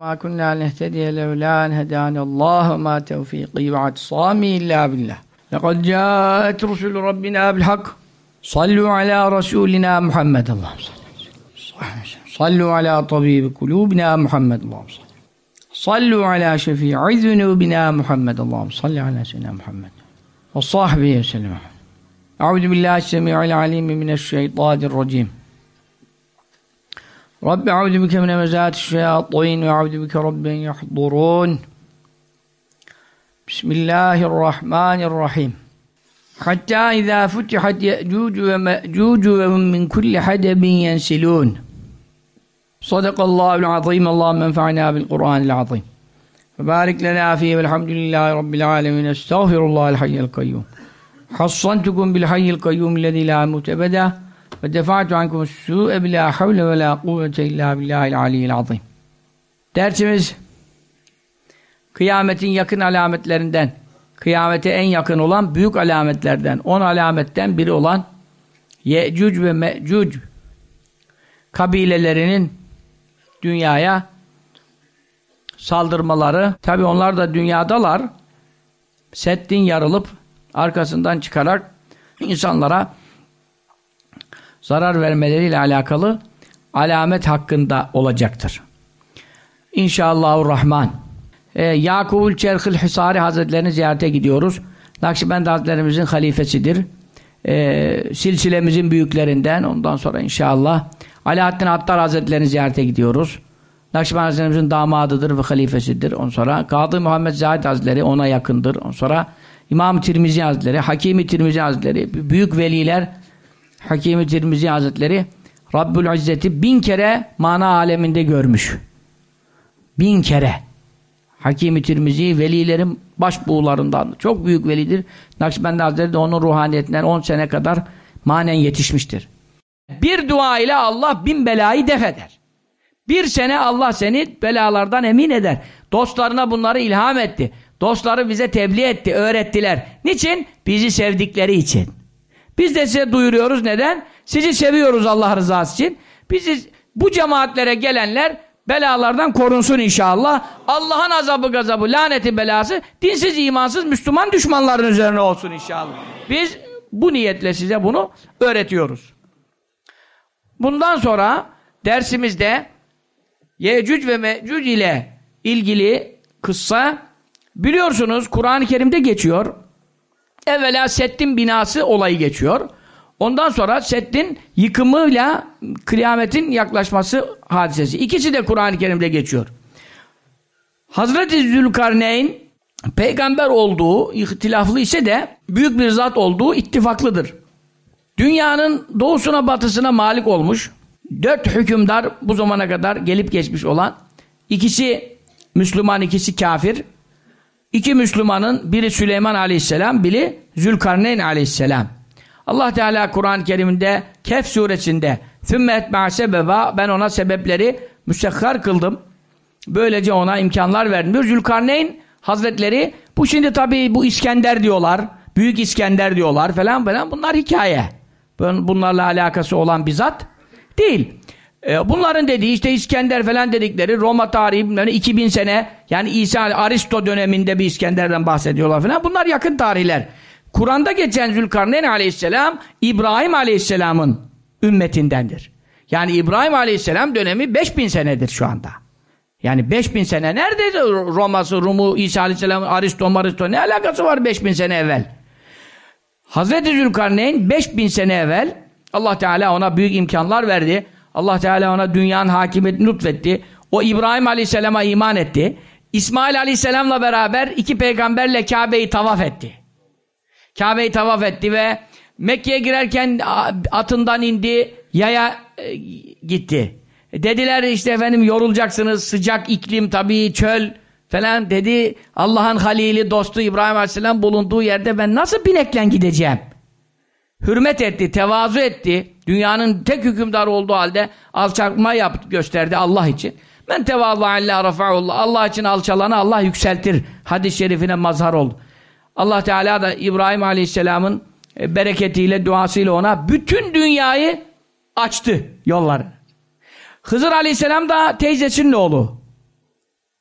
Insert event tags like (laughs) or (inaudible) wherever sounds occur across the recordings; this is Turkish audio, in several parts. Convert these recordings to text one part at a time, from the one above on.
ما كنا نهتدي لولا أن هدانا الله وما توفيقي واعتصامي إلا بالله. لقد جاءت رسل ربنا بالحق. صلوا على رسولنا محمد اللهم صل صلوا على طبيب قلوبنا محمد اللهم صل صلوا على شفيع ذنوبنا محمد اللهم صل على سيدنا محمد وصحبه وسلم. أعوذ بالله السميع العليم من الشيطان الرجيم. رب أعوذ بك من مزات الشياطين وأعوذ بك رب يحضرون. بسم الله الرحمن الرحيم. حتى إذا فتحت يأجوج ومأجوج وهم من كل حدب ينسلون. صدق الله العظيم. اللهم انفعنا بالقرآن العظيم. وبارك لنا فيه والحمد لله رب العالمين. استغفر الله الحي القيوم. حصنتكم بالحي القيوم الذي لا موت أبدا. Ve defa'tu ankum su'e bi la havle ve la kuvvete illa billahil aliyyil azim. Dersimiz kıyametin yakın alametlerinden, kıyamete en yakın olan büyük alametlerden, on alametten biri olan Ye'cuc ve Me'cuc kabilelerinin dünyaya saldırmaları. Tabi onlar da dünyadalar. Seddin yarılıp arkasından çıkarak insanlara zarar vermeleriyle alakalı alamet hakkında olacaktır. İnşallahurrahman. Ee, Yakubul Çerhil Hisari Hazretlerini ziyarete gidiyoruz. Nakşibend Hazretlerimizin halifesidir. Ee, silsilemizin büyüklerinden. Ondan sonra inşallah Alaaddin Attar Hazretlerini ziyarete gidiyoruz. Nakşibend Hazretlerimizin damadıdır ve halifesidir. Ondan sonra Kadı Muhammed Zahid Hazretleri ona yakındır. Ondan sonra İmam Tirmizi Hazretleri, Hakimi Tirmizi Hazretleri, büyük veliler Hakimi Tirmizi Hazretleri Rabbül İzzet'i bin kere mana aleminde görmüş. Bin kere. Hakimi Tirmizi velilerin başbuğlarından. Çok büyük velidir. Nakşibendi Hazretleri de onun ruhaniyetinden 10 sene kadar manen yetişmiştir. Bir dua ile Allah bin belayı def eder. Bir sene Allah seni belalardan emin eder. Dostlarına bunları ilham etti. Dostları bize tebliğ etti, öğrettiler. Niçin? Bizi sevdikleri için. Biz de size duyuruyoruz. Neden? Sizi seviyoruz Allah rızası için. Bizi bu cemaatlere gelenler belalardan korunsun inşallah. Allah'ın azabı gazabı, laneti belası dinsiz, imansız Müslüman düşmanların üzerine olsun inşallah. Biz bu niyetle size bunu öğretiyoruz. Bundan sonra dersimizde Yecüc ve Mecüc ile ilgili kıssa biliyorsunuz Kur'an-ı Kerim'de geçiyor. Evvela Seddin binası olayı geçiyor. Ondan sonra Seddin yıkımıyla kıyametin yaklaşması hadisesi. İkisi de Kur'an-ı Kerim'de geçiyor. Hazreti Zülkarneyn peygamber olduğu ihtilaflı ise de büyük bir zat olduğu ittifaklıdır. Dünyanın doğusuna batısına malik olmuş. Dört hükümdar bu zamana kadar gelip geçmiş olan ikisi Müslüman ikisi kafir. İki Müslümanın biri Süleyman aleyhisselam, biri Zülkarneyn aleyhisselam. Allah Teala Kur'an-ı Kerim'de Kehf suresinde ثُمَّ اَتْمَعَ sebeba ben ona sebepleri müsekhar kıldım. Böylece ona imkanlar verdim. Diyor. Zülkarneyn Hazretleri bu şimdi tabi bu İskender diyorlar. Büyük İskender diyorlar falan falan. Bunlar hikaye. Bunlarla alakası olan bir zat değil. Bunların dediği işte İskender falan dedikleri Roma tarihi 2000 sene yani İsa Aristo döneminde bir İskender'den bahsediyorlar falan. Bunlar yakın tarihler. Kur'an'da geçen Zülkarneyn aleyhisselam İbrahim aleyhisselamın ümmetindendir. Yani İbrahim aleyhisselam dönemi 5000 senedir şu anda. Yani 5000 sene nerede Roma'sı, Rum'u, İsa aleyhisselam, Aristo, Maristo ne alakası var 5000 sene evvel? Hazreti Zülkarneyn 5000 sene evvel Allah Teala ona büyük imkanlar verdi. Allah Teala ona dünyanın hakimiyetini lütfetti. O İbrahim Aleyhisselam'a iman etti. İsmail Aleyhisselam'la beraber iki peygamberle Kabe'yi tavaf etti. Kabe'yi tavaf etti ve Mekke'ye girerken atından indi, yaya e, gitti. Dediler işte efendim yorulacaksınız, sıcak iklim tabii çöl falan dedi. Allah'ın halili, dostu İbrahim Aleyhisselam bulunduğu yerde ben nasıl binekle gideceğim? Hürmet etti, tevazu etti. Dünyanın tek hükümdarı olduğu halde alçalma yaptı, gösterdi Allah için. Men tevazu Allah rafa'ullah. Allah için alçalanı Allah yükseltir. Hadis-i şerifine mazhar oldu. Allah Teala da İbrahim Aleyhisselam'ın bereketiyle, duasıyla ona bütün dünyayı açtı yolları. Hızır Aleyhisselam da teyzesinin oğlu.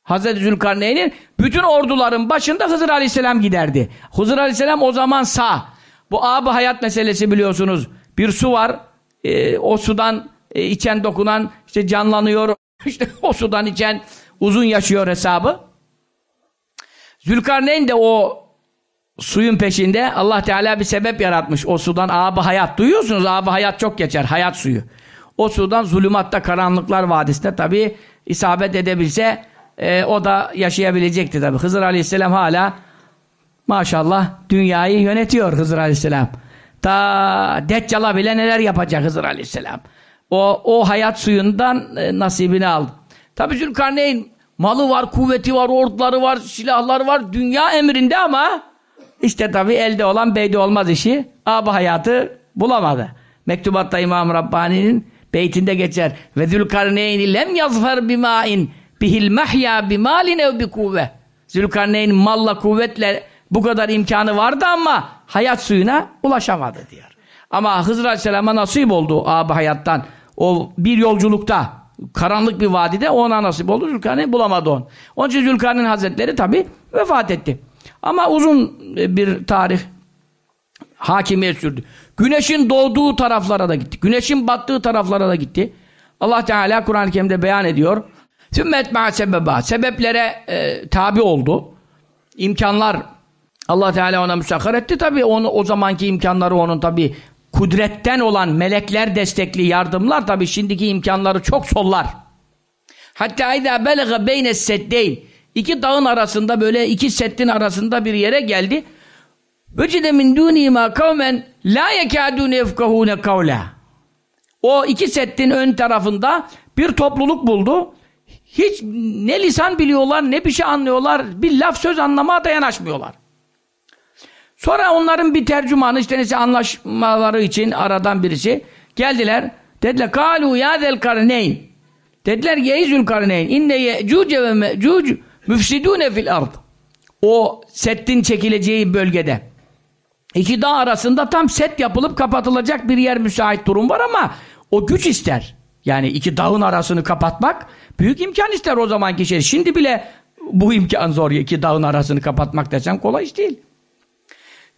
Hazreti Zülkarneyn'in bütün orduların başında Hızır Aleyhisselam giderdi. Hızır Aleyhisselam o zaman sağ. Bu ab hayat meselesi biliyorsunuz. Bir su var. E, o sudan e, içen dokunan işte canlanıyor. (laughs) İşte o sudan içen uzun yaşıyor hesabı. Zülkarneyn de o suyun peşinde Allah Teala bir sebep yaratmış. O sudan ab hayat. Duyuyorsunuz ab hayat çok geçer. Hayat suyu. O sudan zulümatta karanlıklar vadisinde tabi isabet edebilse e, o da yaşayabilecekti tabi. Hızır Aleyhisselam hala maşallah dünyayı yönetiyor Hızır Aleyhisselam. Ta Deccal'a bile neler yapacak Hızır Aleyhisselam. O, o hayat suyundan e, nasibini aldı. Tabi Zülkarneyn malı var, kuvveti var, orduları var, silahları var. Dünya emrinde ama işte tabi elde olan beyde olmaz işi. Abi hayatı bulamadı. Mektubatta İmam Rabbani'nin beytinde geçer. Ve Zülkarneyn lem yazfer bima'in bihil mahya bimalin ev bi kuvve. Zülkarneyn malla kuvvetle bu kadar imkanı vardı ama hayat suyuna ulaşamadı diyor. Ama Hızır Aleyhisselam'a nasip oldu abi hayattan. O bir yolculukta karanlık bir vadide ona nasip oldu. Zülkarneyn bulamadı onu. Onun için Zülkarneyn Hazretleri tabi vefat etti. Ama uzun bir tarih hakimiyet sürdü. Güneşin doğduğu taraflara da gitti. Güneşin battığı taraflara da gitti. Allah Teala Kur'an-ı Kerim'de beyan ediyor. Sümmet ma'a sebeba. Sebeplere e, tabi oldu. İmkanlar Allah Teala ona müsakhar etti tabi. Onu, o zamanki imkanları onun tabi kudretten olan melekler destekli yardımlar tabi şimdiki imkanları çok sollar. Hatta izâ belega beyne seddeyn. İki dağın arasında böyle iki settin arasında bir yere geldi. Vecide min dûnî mâ kavmen lâ yekâdûne yefkahûne kavlâ. O iki settin ön tarafında bir topluluk buldu. Hiç ne lisan biliyorlar ne bir şey anlıyorlar. Bir laf söz anlamaya da yanaşmıyorlar. Sonra onların bir tercümanı işte neyse anlaşmaları için aradan birisi geldiler. Dediler kalu ya del karneyn. Dediler ki ey zülkarneyn inne ye'cuce ve me'cuc müfsidune fil ard. O settin çekileceği bölgede. İki dağ arasında tam set yapılıp kapatılacak bir yer müsait durum var ama o güç ister. Yani iki dağın arasını kapatmak büyük imkan ister o zamanki şey. Şimdi bile bu imkan zor. iki dağın arasını kapatmak desen kolay iş değil.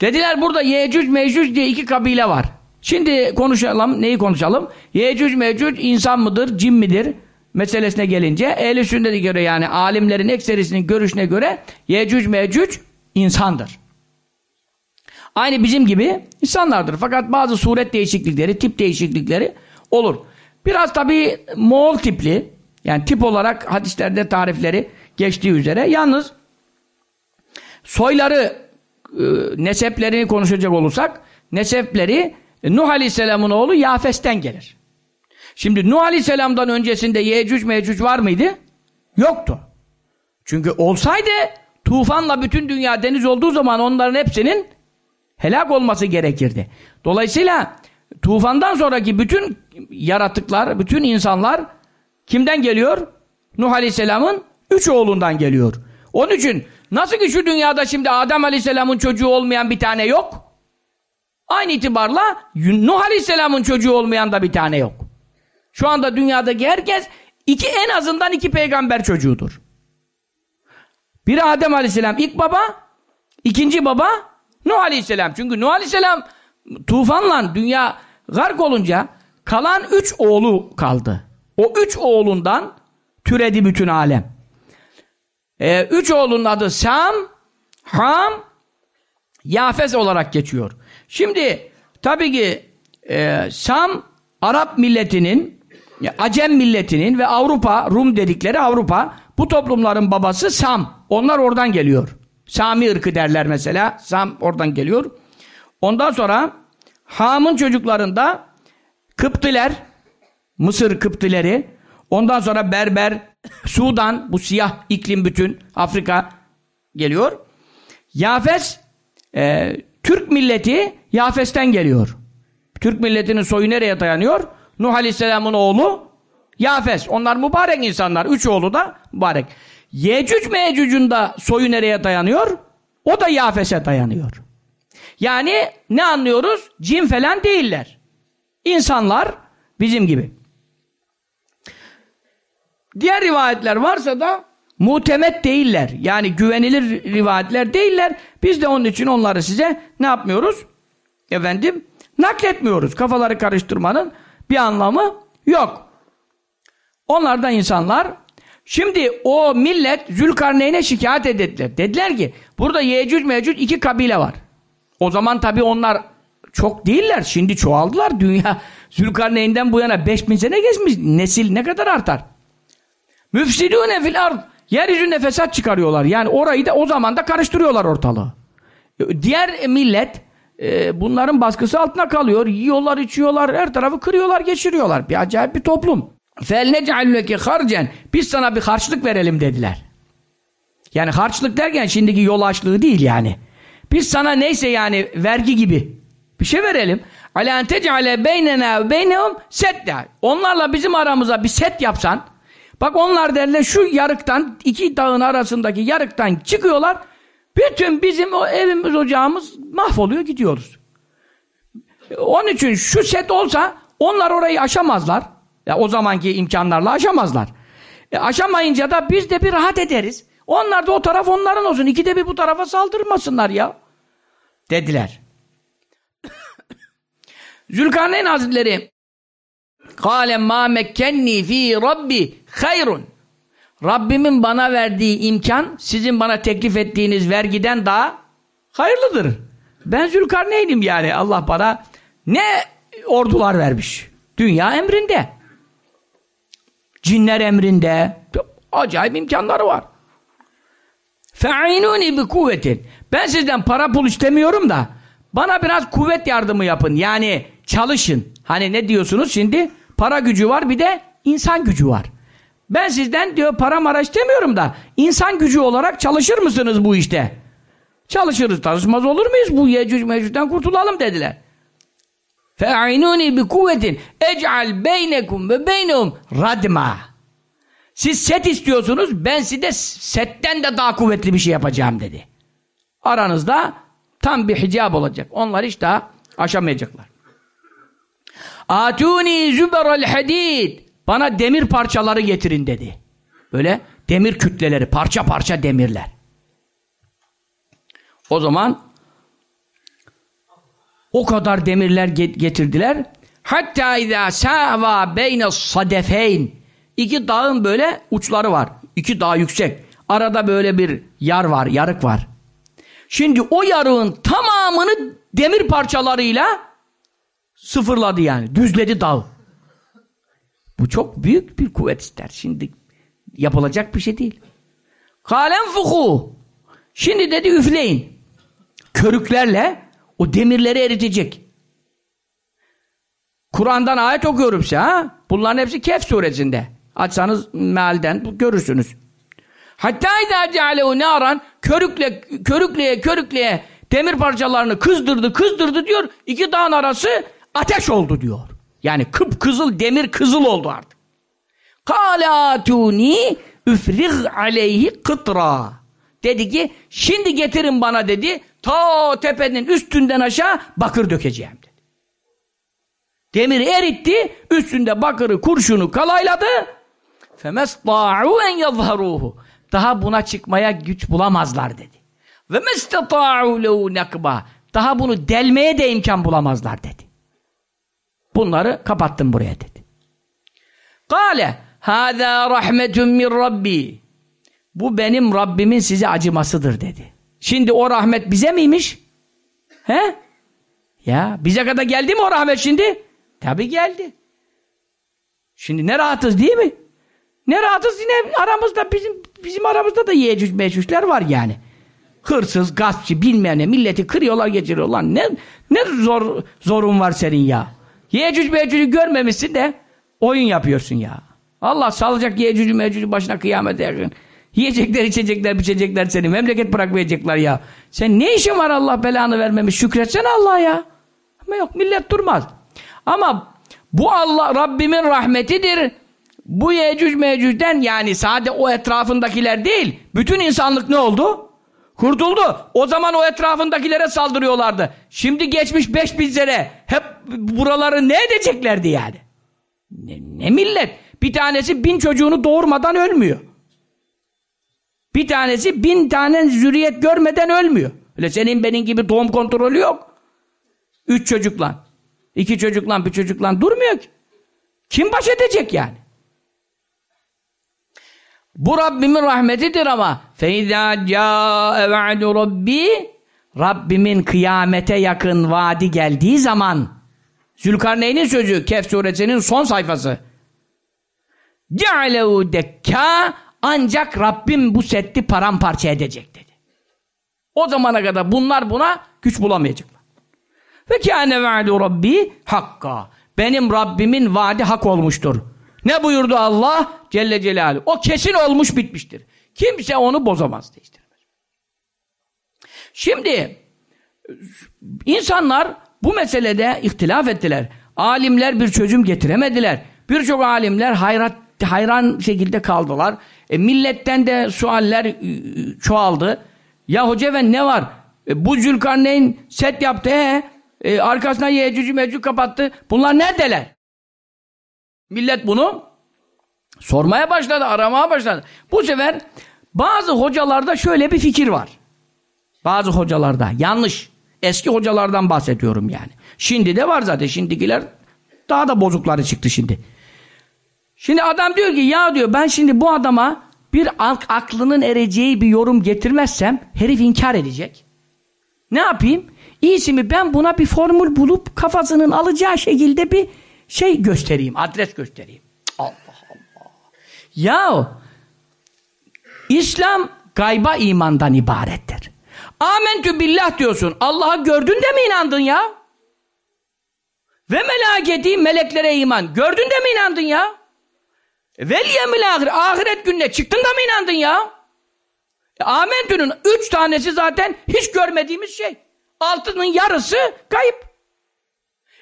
Dediler burada Yecüc Mecüc diye iki kabile var. Şimdi konuşalım. Neyi konuşalım? Yecüc Mecüc insan mıdır, cin midir? Meselesine gelince ehl-i sünnete göre yani alimlerin ekserisinin görüşüne göre Yecüc Mecüc insandır. Aynı bizim gibi insanlardır. Fakat bazı suret değişiklikleri, tip değişiklikleri olur. Biraz tabii Moğol tipli, yani tip olarak hadislerde tarifleri geçtiği üzere. Yalnız soyları, e, neseplerini konuşacak olursak, nesepleri Nuh Aleyhisselam'ın oğlu Yafes'ten gelir. Şimdi Nuh Aleyhisselam'dan öncesinde Yecüc Mecüc var mıydı? Yoktu. Çünkü olsaydı tufanla bütün dünya deniz olduğu zaman onların hepsinin helak olması gerekirdi. Dolayısıyla tufandan sonraki bütün yaratıklar, bütün insanlar kimden geliyor? Nuh Aleyhisselam'ın üç oğlundan geliyor. Onun için nasıl ki şu dünyada şimdi Adem Aleyhisselam'ın çocuğu olmayan bir tane yok. Aynı itibarla Nuh Aleyhisselam'ın çocuğu olmayan da bir tane yok. Şu anda dünyadaki herkes iki en azından iki peygamber çocuğudur. Biri Adem Aleyhisselam ilk baba, ikinci baba Nuh Aleyhisselam. Çünkü Nuh Aleyhisselam tufanla dünya gark olunca kalan üç oğlu kaldı. O üç oğlundan türedi bütün alem. Ee, üç oğlunun adı Sam, Ham, Yafes olarak geçiyor. Şimdi tabii ki e, Sam Arap milletinin Acem milletinin ve Avrupa, Rum dedikleri Avrupa bu toplumların babası Sam. Onlar oradan geliyor. Sami ırkı derler mesela. Sam oradan geliyor. Ondan sonra Ham'ın çocuklarında Kıptiler, Mısır Kıptileri, ondan sonra Berber, Sudan, bu siyah iklim bütün Afrika geliyor. Yafes, e, Türk milleti Yafes'ten geliyor. Türk milletinin soyu nereye dayanıyor? Nuh Aleyhisselam'ın oğlu Yafes. Onlar mübarek insanlar. Üç oğlu da mübarek. Yecüc Mecüc'ün da soyu nereye dayanıyor? O da Yafes'e dayanıyor. Yani ne anlıyoruz? Cin falan değiller. İnsanlar bizim gibi. Diğer rivayetler varsa da mutemet değiller. Yani güvenilir rivayetler değiller. Biz de onun için onları size ne yapmıyoruz? Efendim nakletmiyoruz. Kafaları karıştırmanın bir anlamı yok. Onlardan insanlar şimdi o millet Zülkarneyn'e şikayet ettiler. Dediler ki burada Yecüc Mecüc iki kabile var. O zaman tabi onlar çok değiller. Şimdi çoğaldılar. Dünya (laughs) Zülkarneyn'den bu yana 5000 sene geçmiş. Nesil ne kadar artar? Müfsidûne fil ard. Yeryüzünde fesat çıkarıyorlar. Yani orayı da o zaman da karıştırıyorlar ortalığı. Diğer millet e, bunların baskısı altına kalıyor. Yiyorlar, içiyorlar, her tarafı kırıyorlar, geçiriyorlar. Bir acayip bir toplum. فَلْنَجْعَلْلَكِ harcen Biz sana bir harçlık verelim dediler. Yani harçlık derken şimdiki yol açlığı değil yani. Biz sana neyse yani vergi gibi bir şey verelim. Ala en tec'ale beynena ve beynehum sedda. Onlarla bizim aramıza bir set yapsan. Bak onlar derler şu yarıktan iki dağın arasındaki yarıktan çıkıyorlar. Bütün bizim o evimiz ocağımız mahvoluyor gidiyoruz. Onun için şu set olsa onlar orayı aşamazlar. Ya o zamanki imkanlarla aşamazlar. E, aşamayınca da biz de bir rahat ederiz. Onlar da o taraf onların olsun. İkide bir bu tarafa saldırmasınlar ya. Dediler. (coughs) Zülkarneyn Hazretleri Kâle mâ mekkenni fî rabbi hayrun Rabbimin bana verdiği imkan sizin bana teklif ettiğiniz vergiden daha hayırlıdır. Ben Zülkarneyn'im yani. Allah bana ne ordular vermiş. Dünya emrinde. Cinler emrinde. Acayip imkanları var. Fe'inûni bi kuvvetin. Ben sizden para pul istemiyorum da bana biraz kuvvet yardımı yapın. Yani çalışın. Hani ne diyorsunuz şimdi? Para gücü var bir de insan gücü var. Ben sizden diyor para mara istemiyorum da insan gücü olarak çalışır mısınız bu işte? Çalışırız. Çalışmaz olur muyuz? Bu Yecüc Mecüc'den kurtulalım dediler. Kuvvetin ec'al beynekum ve beynehum radma. Siz set istiyorsunuz, ben size setten de daha kuvvetli bir şey yapacağım dedi. Aranızda tam bir hicab olacak. Onlar hiç daha aşamayacaklar. Atuni züberel hadid. Bana demir parçaları getirin dedi. Böyle demir kütleleri, parça parça demirler. O zaman o kadar demirler getirdiler. Hatta izâ sâvâ beyne sadefeyn. İki dağın böyle uçları var. İki dağ yüksek. Arada böyle bir yar var, yarık var. Şimdi o yarığın tamamını demir parçalarıyla sıfırladı yani. Düzledi dağ. Bu çok büyük bir kuvvet ister. Şimdi yapılacak bir şey değil. Kalem fuhu. Şimdi dedi üfleyin. Körüklerle o demirleri eritecek. Kur'an'dan ayet okuyorum size ha. Bunların hepsi Kehf suresinde. Açsanız mealden görürsünüz. Hatta idâ cealehu nâran körükle, körükleye körükleye demir parçalarını kızdırdı kızdırdı diyor. İki dağın arası ateş oldu diyor. Yani kıpkızıl demir kızıl oldu artık. Kalatuni üfrig aleyhi kıtra. Dedi ki şimdi getirin bana dedi. Ta tepenin üstünden aşağı bakır dökeceğim dedi. Demiri eritti. Üstünde bakırı kurşunu kalayladı. Femesta'u en yazharuhu. Daha buna çıkmaya güç bulamazlar dedi. Ve mestata'u lehu nakba. Daha bunu delmeye de imkan bulamazlar dedi. Bunları kapattım buraya dedi. Kale hâzâ rahmetun min rabbi. Bu benim Rabbimin size acımasıdır dedi. Şimdi o rahmet bize miymiş? He? Ya bize kadar geldi mi o rahmet şimdi? Tabi geldi. Şimdi ne rahatız değil mi? Ne rahatız yine aramızda bizim bizim aramızda da yiyecüc mecücler var yani. Hırsız, gaspçı, bilmem milleti kırıyorlar geçiriyorlar. Ne ne zor zorun var senin ya. Yiyecüc mecücü görmemişsin de oyun yapıyorsun ya. Allah salacak yiyecücü mecücü başına kıyamete yakın. Yiyecekler, içecekler, biçecekler seni. Memleket bırakmayacaklar ya. Sen ne işin var Allah belanı vermemiş? Şükretsene Allah ya. Ama yok millet durmaz. Ama bu Allah Rabbimin rahmetidir. Bu Yecüc Mecüc'den yani sade o etrafındakiler değil. Bütün insanlık ne oldu? Kurtuldu. O zaman o etrafındakilere saldırıyorlardı. Şimdi geçmiş 5000 sene hep buraları ne edeceklerdi yani? Ne, ne millet? Bir tanesi bin çocuğunu doğurmadan ölmüyor. Bir tanesi bin tane zürriyet görmeden ölmüyor. Öyle senin benim gibi doğum kontrolü yok. Üç çocukla, iki çocukla, bir çocukla durmuyor ki. Kim baş edecek yani? Bu Rabbimin rahmetidir ama فَاِذَا جَاءَ وَعْدُ رَبِّي Rabbimin kıyamete yakın vaadi geldiği zaman Zülkarneyn'in sözü Kehf suresinin son sayfası جَعَلَهُ dekka ancak Rabbim bu setti paramparça edecek dedi. O zamana kadar bunlar buna güç bulamayacaklar. Ve kâne ve'du rabbi hakka. Benim Rabbimin vaadi hak olmuştur. Ne buyurdu Allah Celle Celaluhu? O kesin olmuş bitmiştir. Kimse onu bozamaz değiştirmez. Şimdi insanlar bu meselede ihtilaf ettiler. Alimler bir çözüm getiremediler. Birçok alimler hayrat, hayran şekilde kaldılar. E, milletten de sualler e, çoğaldı. Ya hoca ve ne var? E, bu Zülkarneyn set yaptı. E, arkasına Yecücü Mecüc kapattı. Bunlar neredeler? Millet bunu sormaya başladı, aramaya başladı. Bu sefer bazı hocalarda şöyle bir fikir var. Bazı hocalarda yanlış. Eski hocalardan bahsediyorum yani. Şimdi de var zaten. Şimdikiler daha da bozukları çıktı şimdi. Şimdi adam diyor ki ya diyor ben şimdi bu adama bir aklının ereceği bir yorum getirmezsem herif inkar edecek. Ne yapayım? İyisi mi ben buna bir formül bulup kafasının alacağı şekilde bir şey göstereyim, adres göstereyim. Allah Allah. Ya İslam gayba imandan ibarettir. Amentü billah diyorsun. Allah'ı gördün de mi inandın ya? Ve melaketi meleklere iman. Gördün de mi inandın ya? Vel yemil ahir. Ahiret gününe çıktın da mı inandın ya? E, Amentü'nün üç tanesi zaten hiç görmediğimiz şey. Altının yarısı kayıp.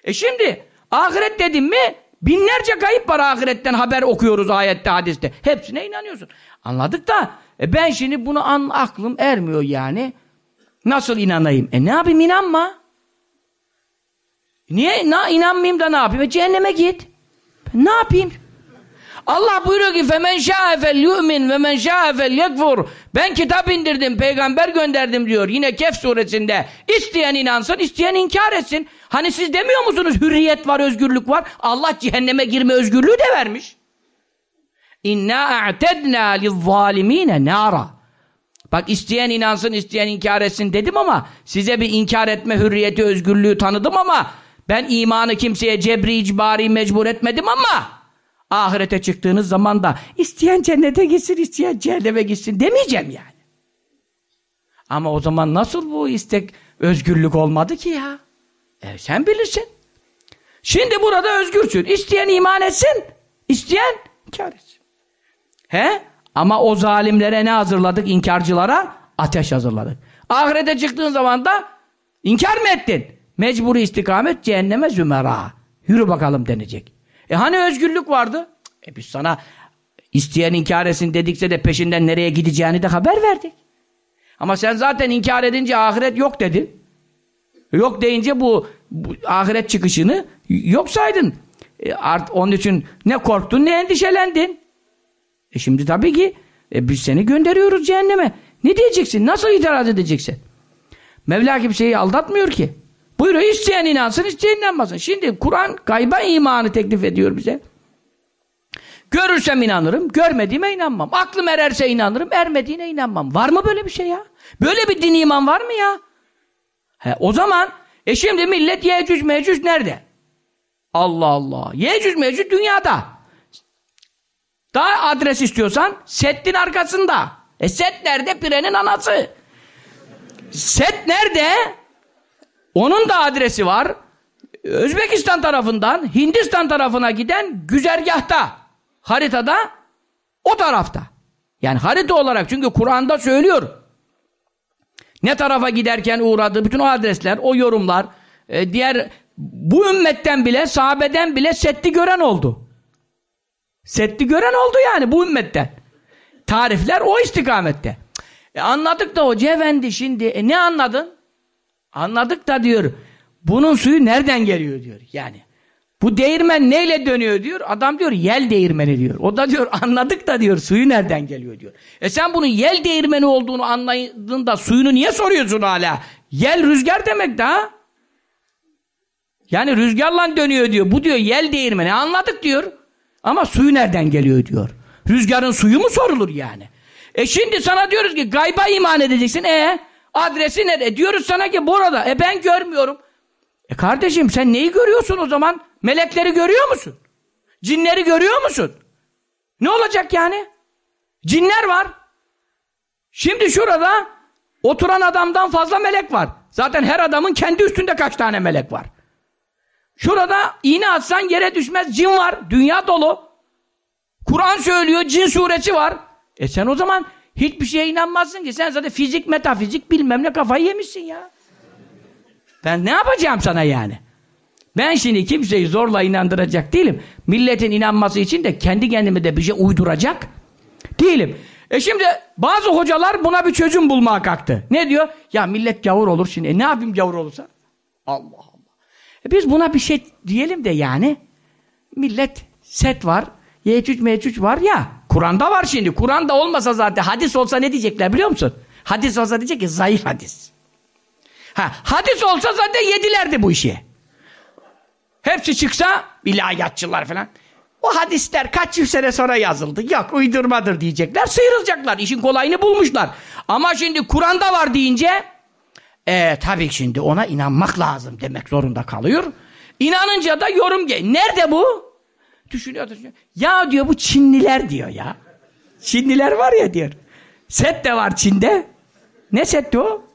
E şimdi ahiret dedim mi binlerce kayıp var ahiretten haber okuyoruz ayette hadiste. Hepsine inanıyorsun. Anladık da e ben şimdi bunu an, aklım ermiyor yani. Nasıl inanayım? E ne yapayım inanma. Niye? Na, inanmayayım da ne yapayım? E cehenneme git. Ne yapayım? Allah buyuruyor ki femen şa'e fel yu'min ve men şa'e fel. Ben kitap indirdim, peygamber gönderdim diyor. Yine Kehf suresinde. İsteyen inansın, isteyen inkar etsin. Hani siz demiyor musunuz hürriyet var, özgürlük var? Allah cehenneme girme özgürlüğü de vermiş. İnna a'tedna lizzalimine nara. Bak isteyen inansın, isteyen inkar etsin dedim ama size bir inkar etme hürriyeti, özgürlüğü tanıdım ama ben imanı kimseye cebri, icbari mecbur etmedim ama ahirete çıktığınız zaman da isteyen cennete gitsin, isteyen cehenneme gitsin demeyeceğim yani. Ama o zaman nasıl bu istek özgürlük olmadı ki ya? E, sen bilirsin. Şimdi burada özgürsün. İsteyen iman etsin, isteyen inkar etsin. He? Ama o zalimlere ne hazırladık? İnkarcılara ateş hazırladık. Ahirete çıktığın zaman da inkar mı ettin? Mecburi istikamet cehenneme zümera. Yürü bakalım denecek. E hani özgürlük vardı? E biz sana isteyen inkar etsin dedikse de peşinden nereye gideceğini de haber verdik. Ama sen zaten inkar edince ahiret yok dedin. Yok deyince bu, bu ahiret çıkışını yok saydın. E art, onun için ne korktun ne endişelendin. E şimdi tabii ki e biz seni gönderiyoruz cehenneme. Ne diyeceksin? Nasıl itiraz edeceksin? Mevla kimseyi aldatmıyor ki. Buyuruyor isteyen inansın isteyen inanmasın. Şimdi Kur'an gayba imanı teklif ediyor bize. Görürsem inanırım, görmediğime inanmam. Aklım ererse inanırım, ermediğine inanmam. Var mı böyle bir şey ya? Böyle bir din iman var mı ya? He, o zaman, e şimdi millet Yecüc Mecüc nerede? Allah Allah. Yecüc Mecüc dünyada. Daha adres istiyorsan Settin arkasında. E Set nerede? Pirenin anası. Set nerede? Onun da adresi var. Özbekistan tarafından Hindistan tarafına giden güzergahta. Haritada o tarafta. Yani harita olarak çünkü Kur'an'da söylüyor. Ne tarafa giderken uğradı bütün o adresler, o yorumlar, e, diğer bu ümmetten bile, sahabeden bile Set'i gören oldu. Setli gören oldu yani bu ümmetten. Tarifler o istikamette. E anladık da Hoca Efendi şimdi e ne anladın? Anladık da diyor bunun suyu nereden geliyor diyor yani. Bu değirmen neyle dönüyor diyor. Adam diyor yel değirmeni diyor. O da diyor (laughs) anladık da diyor suyu nereden geliyor diyor. E sen bunun yel değirmeni olduğunu anladın da suyunu niye soruyorsun hala? Yel rüzgar demek daha. Yani rüzgarla dönüyor diyor. Bu diyor yel değirmeni anladık diyor. Ama suyu nereden geliyor diyor. Rüzgarın suyu mu sorulur yani? E şimdi sana diyoruz ki gayba iman edeceksin. E adresi nerede? Diyoruz sana ki burada. E ben görmüyorum. E kardeşim sen neyi görüyorsun o zaman? Melekleri görüyor musun? Cinleri görüyor musun? Ne olacak yani? Cinler var. Şimdi şurada oturan adamdan fazla melek var. Zaten her adamın kendi üstünde kaç tane melek var. Şurada iğne atsan yere düşmez cin var. Dünya dolu. Kur'an söylüyor cin suresi var. E sen o zaman hiçbir şeye inanmazsın ki. Sen zaten fizik, metafizik bilmem ne kafayı yemişsin ya. Ben ne yapacağım sana yani? Ben şimdi kimseyi zorla inandıracak değilim. Milletin inanması için de kendi kendime de bir şey uyduracak değilim. E şimdi bazı hocalar buna bir çözüm bulmaya kalktı. Ne diyor? Ya millet gavur olur şimdi. E ne yapayım gavur olursa? Allah Allah. E biz buna bir şey diyelim de yani millet set var, Yecüc mecüc var ya. Kur'an'da var şimdi. Kur'an'da olmasa zaten hadis olsa ne diyecekler biliyor musun? Hadis olsa diyecek ki zayıf hadis. Ha, hadis olsa zaten yedilerdi bu işi. Hepsi çıksa ilahiyatçılar falan. O hadisler kaç yüz sene sonra yazıldı. Yok uydurmadır diyecekler. Sıyrılacaklar. İşin kolayını bulmuşlar. Ama şimdi Kur'an'da var deyince e, tabii şimdi ona inanmak lazım demek zorunda kalıyor. İnanınca da yorum gel. Nerede bu? Düşünüyor, düşünüyor. Ya diyor bu Çinliler diyor ya. Çinliler var ya diyor. Set de var Çin'de. Ne setti o?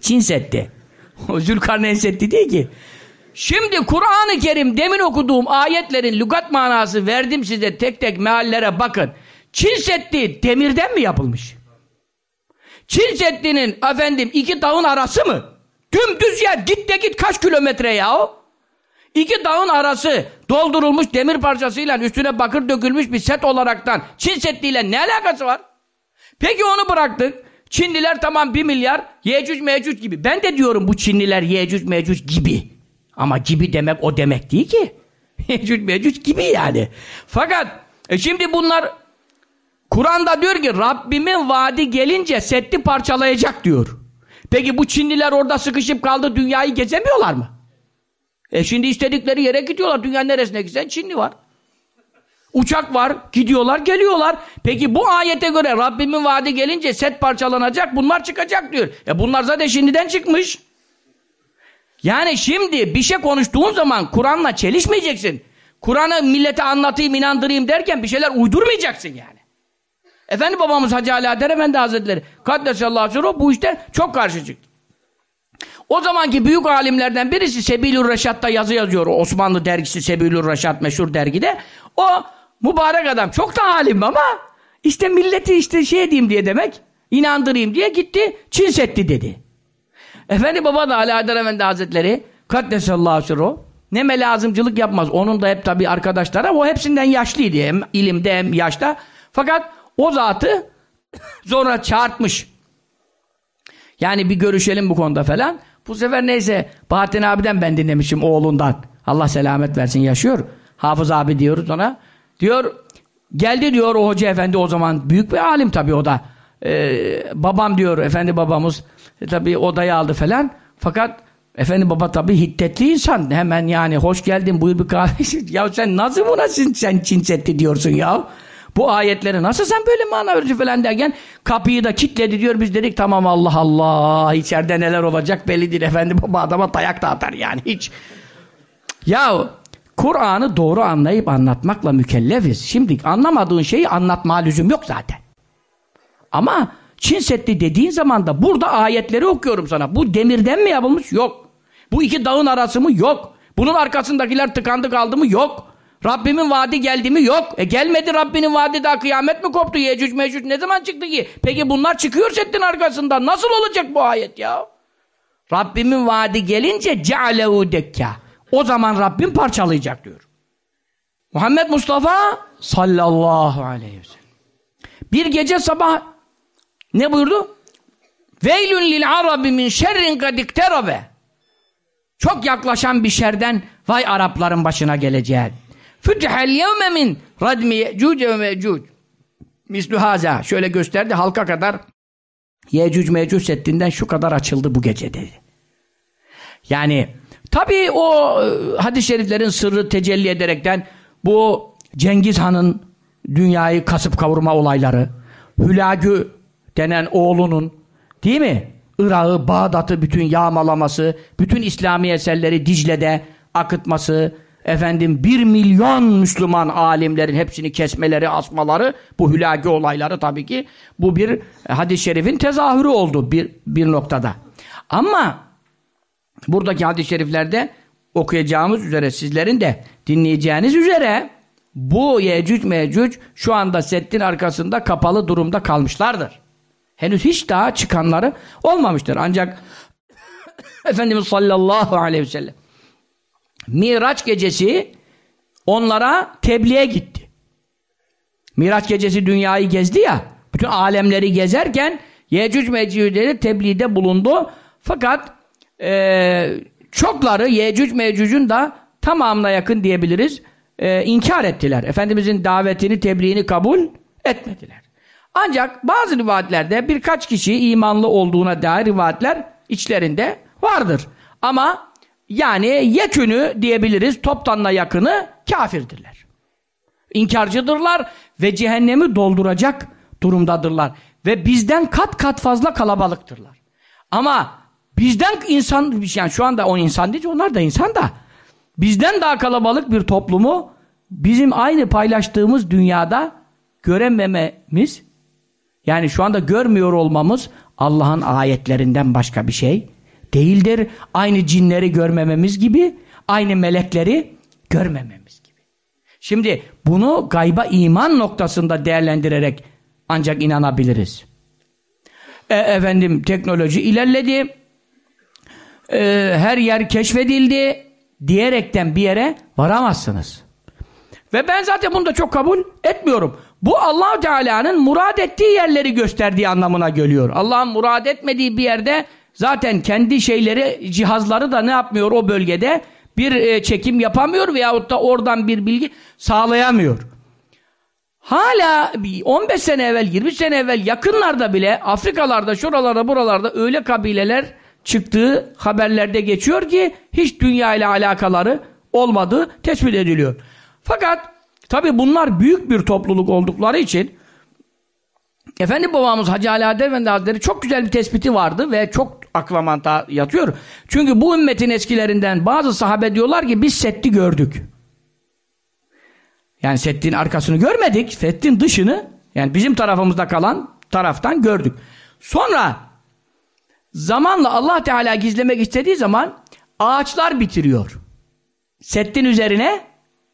Çin setti. O (laughs) Zülkarneyn setti değil ki. Şimdi Kur'an-ı Kerim demin okuduğum ayetlerin lügat manası verdim size tek tek meallere bakın. Çin Seddi demirden mi yapılmış? Çin Seddi'nin efendim iki dağın arası mı? Dümdüz yer git de git kaç kilometre ya o? İki dağın arası doldurulmuş demir parçasıyla üstüne bakır dökülmüş bir set olaraktan Çin Seddi'yle ne alakası var? Peki onu bıraktık. Çinliler tamam bir milyar Yecüc Mecüc gibi. Ben de diyorum bu Çinliler Yecüc Mecüc gibi. Ama gibi demek o demek değil ki. (laughs) Yecüc Mecüc gibi yani. Fakat e şimdi bunlar Kur'an'da diyor ki Rabbimin vaadi gelince setti parçalayacak diyor. Peki bu Çinliler orada sıkışıp kaldı dünyayı gezemiyorlar mı? E şimdi istedikleri yere gidiyorlar. Dünyanın neresine gitsen Çinli var. Uçak var, gidiyorlar, geliyorlar. Peki bu ayete göre Rabbimin vaadi gelince set parçalanacak, bunlar çıkacak diyor. E bunlar zaten şimdiden çıkmış. Yani şimdi bir şey konuştuğun zaman Kur'an'la çelişmeyeceksin. Kur'an'ı millete anlatayım, inandırayım derken bir şeyler uydurmayacaksın yani. Efendi babamız Hacı Ali Adar Efendi Hazretleri Kaddesallahu aleyhi bu işte çok karşı çıktı. O zamanki büyük alimlerden birisi Sebilur Reşat'ta yazı yazıyor. Osmanlı dergisi Sebilur Reşat meşhur dergide. O mübarek adam çok da alim ama işte milleti işte şey edeyim diye demek inandırayım diye gitti Çin setti dedi. Efendi baba da Ali Adar Efendi Hazretleri Kaddesallahu sirru ne melazımcılık yapmaz. Onun da hep tabi arkadaşları o hepsinden yaşlıydı. Hem ilimde hem yaşta. Fakat o zatı (coughs) sonra çağırtmış. Yani bir görüşelim bu konuda falan. Bu sefer neyse Bahattin abiden ben dinlemişim oğlundan. Allah selamet versin yaşıyor. Hafız abi diyoruz ona. Diyor geldi diyor o hoca efendi o zaman büyük bir alim tabii o da. Ee, babam diyor efendi babamız e, tabii odaya aldı falan. Fakat efendi baba tabii hiddetli insan. Hemen yani hoş geldin buyur bir kahve. (laughs) ya sen nasıl buna sen, sen çinsetti diyorsun ya. Bu ayetleri nasıl sen böyle mana verici falan derken kapıyı da kilitledi diyor. Biz dedik tamam Allah Allah içeride neler olacak belli değil efendi (laughs) baba adama dayak da atar yani hiç. Ya Kur'an'ı doğru anlayıp anlatmakla mükellefiz. Şimdi anlamadığın şeyi anlatma lüzum yok zaten. Ama Çin Seddi dediğin zaman da burada ayetleri okuyorum sana. Bu demirden mi yapılmış? Yok. Bu iki dağın arası mı? Yok. Bunun arkasındakiler tıkandı kaldı mı? Yok. Rabbimin vaadi geldi mi? Yok. E gelmedi Rabbinin vaadi daha kıyamet mi koptu? Yecüc mecüc ne zaman çıktı ki? Peki bunlar çıkıyor settin arkasından. Nasıl olacak bu ayet ya? Rabbimin vaadi gelince cealehu dekka. O zaman Rabbim parçalayacak diyor. Muhammed Mustafa sallallahu aleyhi ve sellem. Bir gece sabah ne buyurdu? Veylün lil arabi min şerrin kadikterabe. Çok yaklaşan bir şerden Vay Arapların başına geleceği. Fütihel yevme min radmi ye'cuce ve me'cuc. Mislu haza. Şöyle gösterdi halka kadar Yecüc Mecüc settinden şu kadar açıldı bu gece dedi. Yani tabii o e, hadis-i şeriflerin sırrı tecelli ederekten bu Cengiz Han'ın dünyayı kasıp kavurma olayları, Hülagü denen oğlunun değil mi? Irak'ı, Bağdat'ı bütün yağmalaması, bütün İslami eserleri Dicle'de akıtması, efendim bir milyon Müslüman alimlerin hepsini kesmeleri, asmaları, bu hülagi olayları tabii ki bu bir hadis-i şerifin tezahürü oldu bir, bir noktada. Ama buradaki hadis-i şeriflerde okuyacağımız üzere sizlerin de dinleyeceğiniz üzere bu Yecüc Mecüc şu anda settin arkasında kapalı durumda kalmışlardır. Henüz hiç daha çıkanları olmamıştır. Ancak (coughs) Efendimiz sallallahu aleyhi ve sellem Miraç gecesi onlara tebliğe gitti. Miraç gecesi dünyayı gezdi ya, bütün alemleri gezerken Yecüc Mecüc'leri tebliğde bulundu. Fakat e, çokları Yecüc Mecüc'ün da tamamına yakın diyebiliriz e, inkar ettiler. Efendimizin davetini, tebliğini kabul etmediler. Ancak bazı rivayetlerde birkaç kişi imanlı olduğuna dair rivayetler içlerinde vardır. Ama yani yekünü diyebiliriz toptanla yakını kafirdirler. İnkarcıdırlar ve cehennemi dolduracak durumdadırlar. Ve bizden kat kat fazla kalabalıktırlar. Ama bizden insan, yani şu anda on insan değil, onlar da insan da bizden daha kalabalık bir toplumu bizim aynı paylaştığımız dünyada göremememiz yani şu anda görmüyor olmamız Allah'ın ayetlerinden başka bir şey değildir. Aynı cinleri görmememiz gibi, aynı melekleri görmememiz gibi. Şimdi bunu gayba iman noktasında değerlendirerek ancak inanabiliriz. E, efendim teknoloji ilerledi. E, her yer keşfedildi diyerekten bir yere varamazsınız. Ve ben zaten bunu da çok kabul etmiyorum. Bu allah Teala'nın murad ettiği yerleri gösterdiği anlamına geliyor. Allah'ın murad etmediği bir yerde zaten kendi şeyleri, cihazları da ne yapmıyor o bölgede? Bir e, çekim yapamıyor veyahut da oradan bir bilgi sağlayamıyor. Hala 15 sene evvel, 20 sene evvel yakınlarda bile Afrikalarda, şuralarda, buralarda öyle kabileler çıktığı haberlerde geçiyor ki hiç dünya ile alakaları olmadığı tespit ediliyor. Fakat tabi bunlar büyük bir topluluk oldukları için Efendi babamız Hacı Ali Hazretleri çok güzel bir tespiti vardı ve çok akla yatıyor. Çünkü bu ümmetin eskilerinden bazı sahabe diyorlar ki biz Sett'i gördük. Yani Sett'in arkasını görmedik. Sett'in dışını yani bizim tarafımızda kalan taraftan gördük. Sonra zamanla Allah Teala gizlemek istediği zaman ağaçlar bitiriyor. Settin üzerine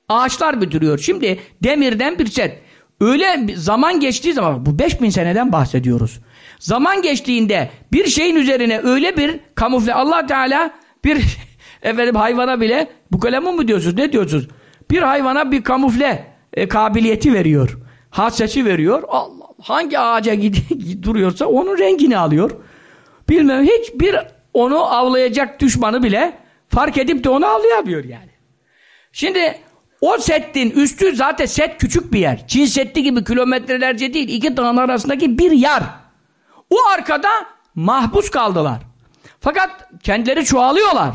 ağaçlar bitiriyor. Şimdi demirden bir set. Öyle zaman geçtiği zaman bu 5000 seneden bahsediyoruz. Zaman geçtiğinde bir şeyin üzerine öyle bir kamufle Allah Teala bir (laughs) efendim hayvana bile bu kalemi mu diyorsunuz ne diyorsunuz? Bir hayvana bir kamufle e, kabiliyeti veriyor. Hassesi veriyor. Allah hangi ağaca (laughs) duruyorsa onun rengini alıyor. Bilmem hiçbir onu avlayacak düşmanı bile fark edip de onu avlayamıyor yani. Şimdi o settin üstü zaten set küçük bir yer. Çin setti gibi kilometrelerce değil. iki dağın arasındaki bir yer. O arkada mahpus kaldılar. Fakat kendileri çoğalıyorlar.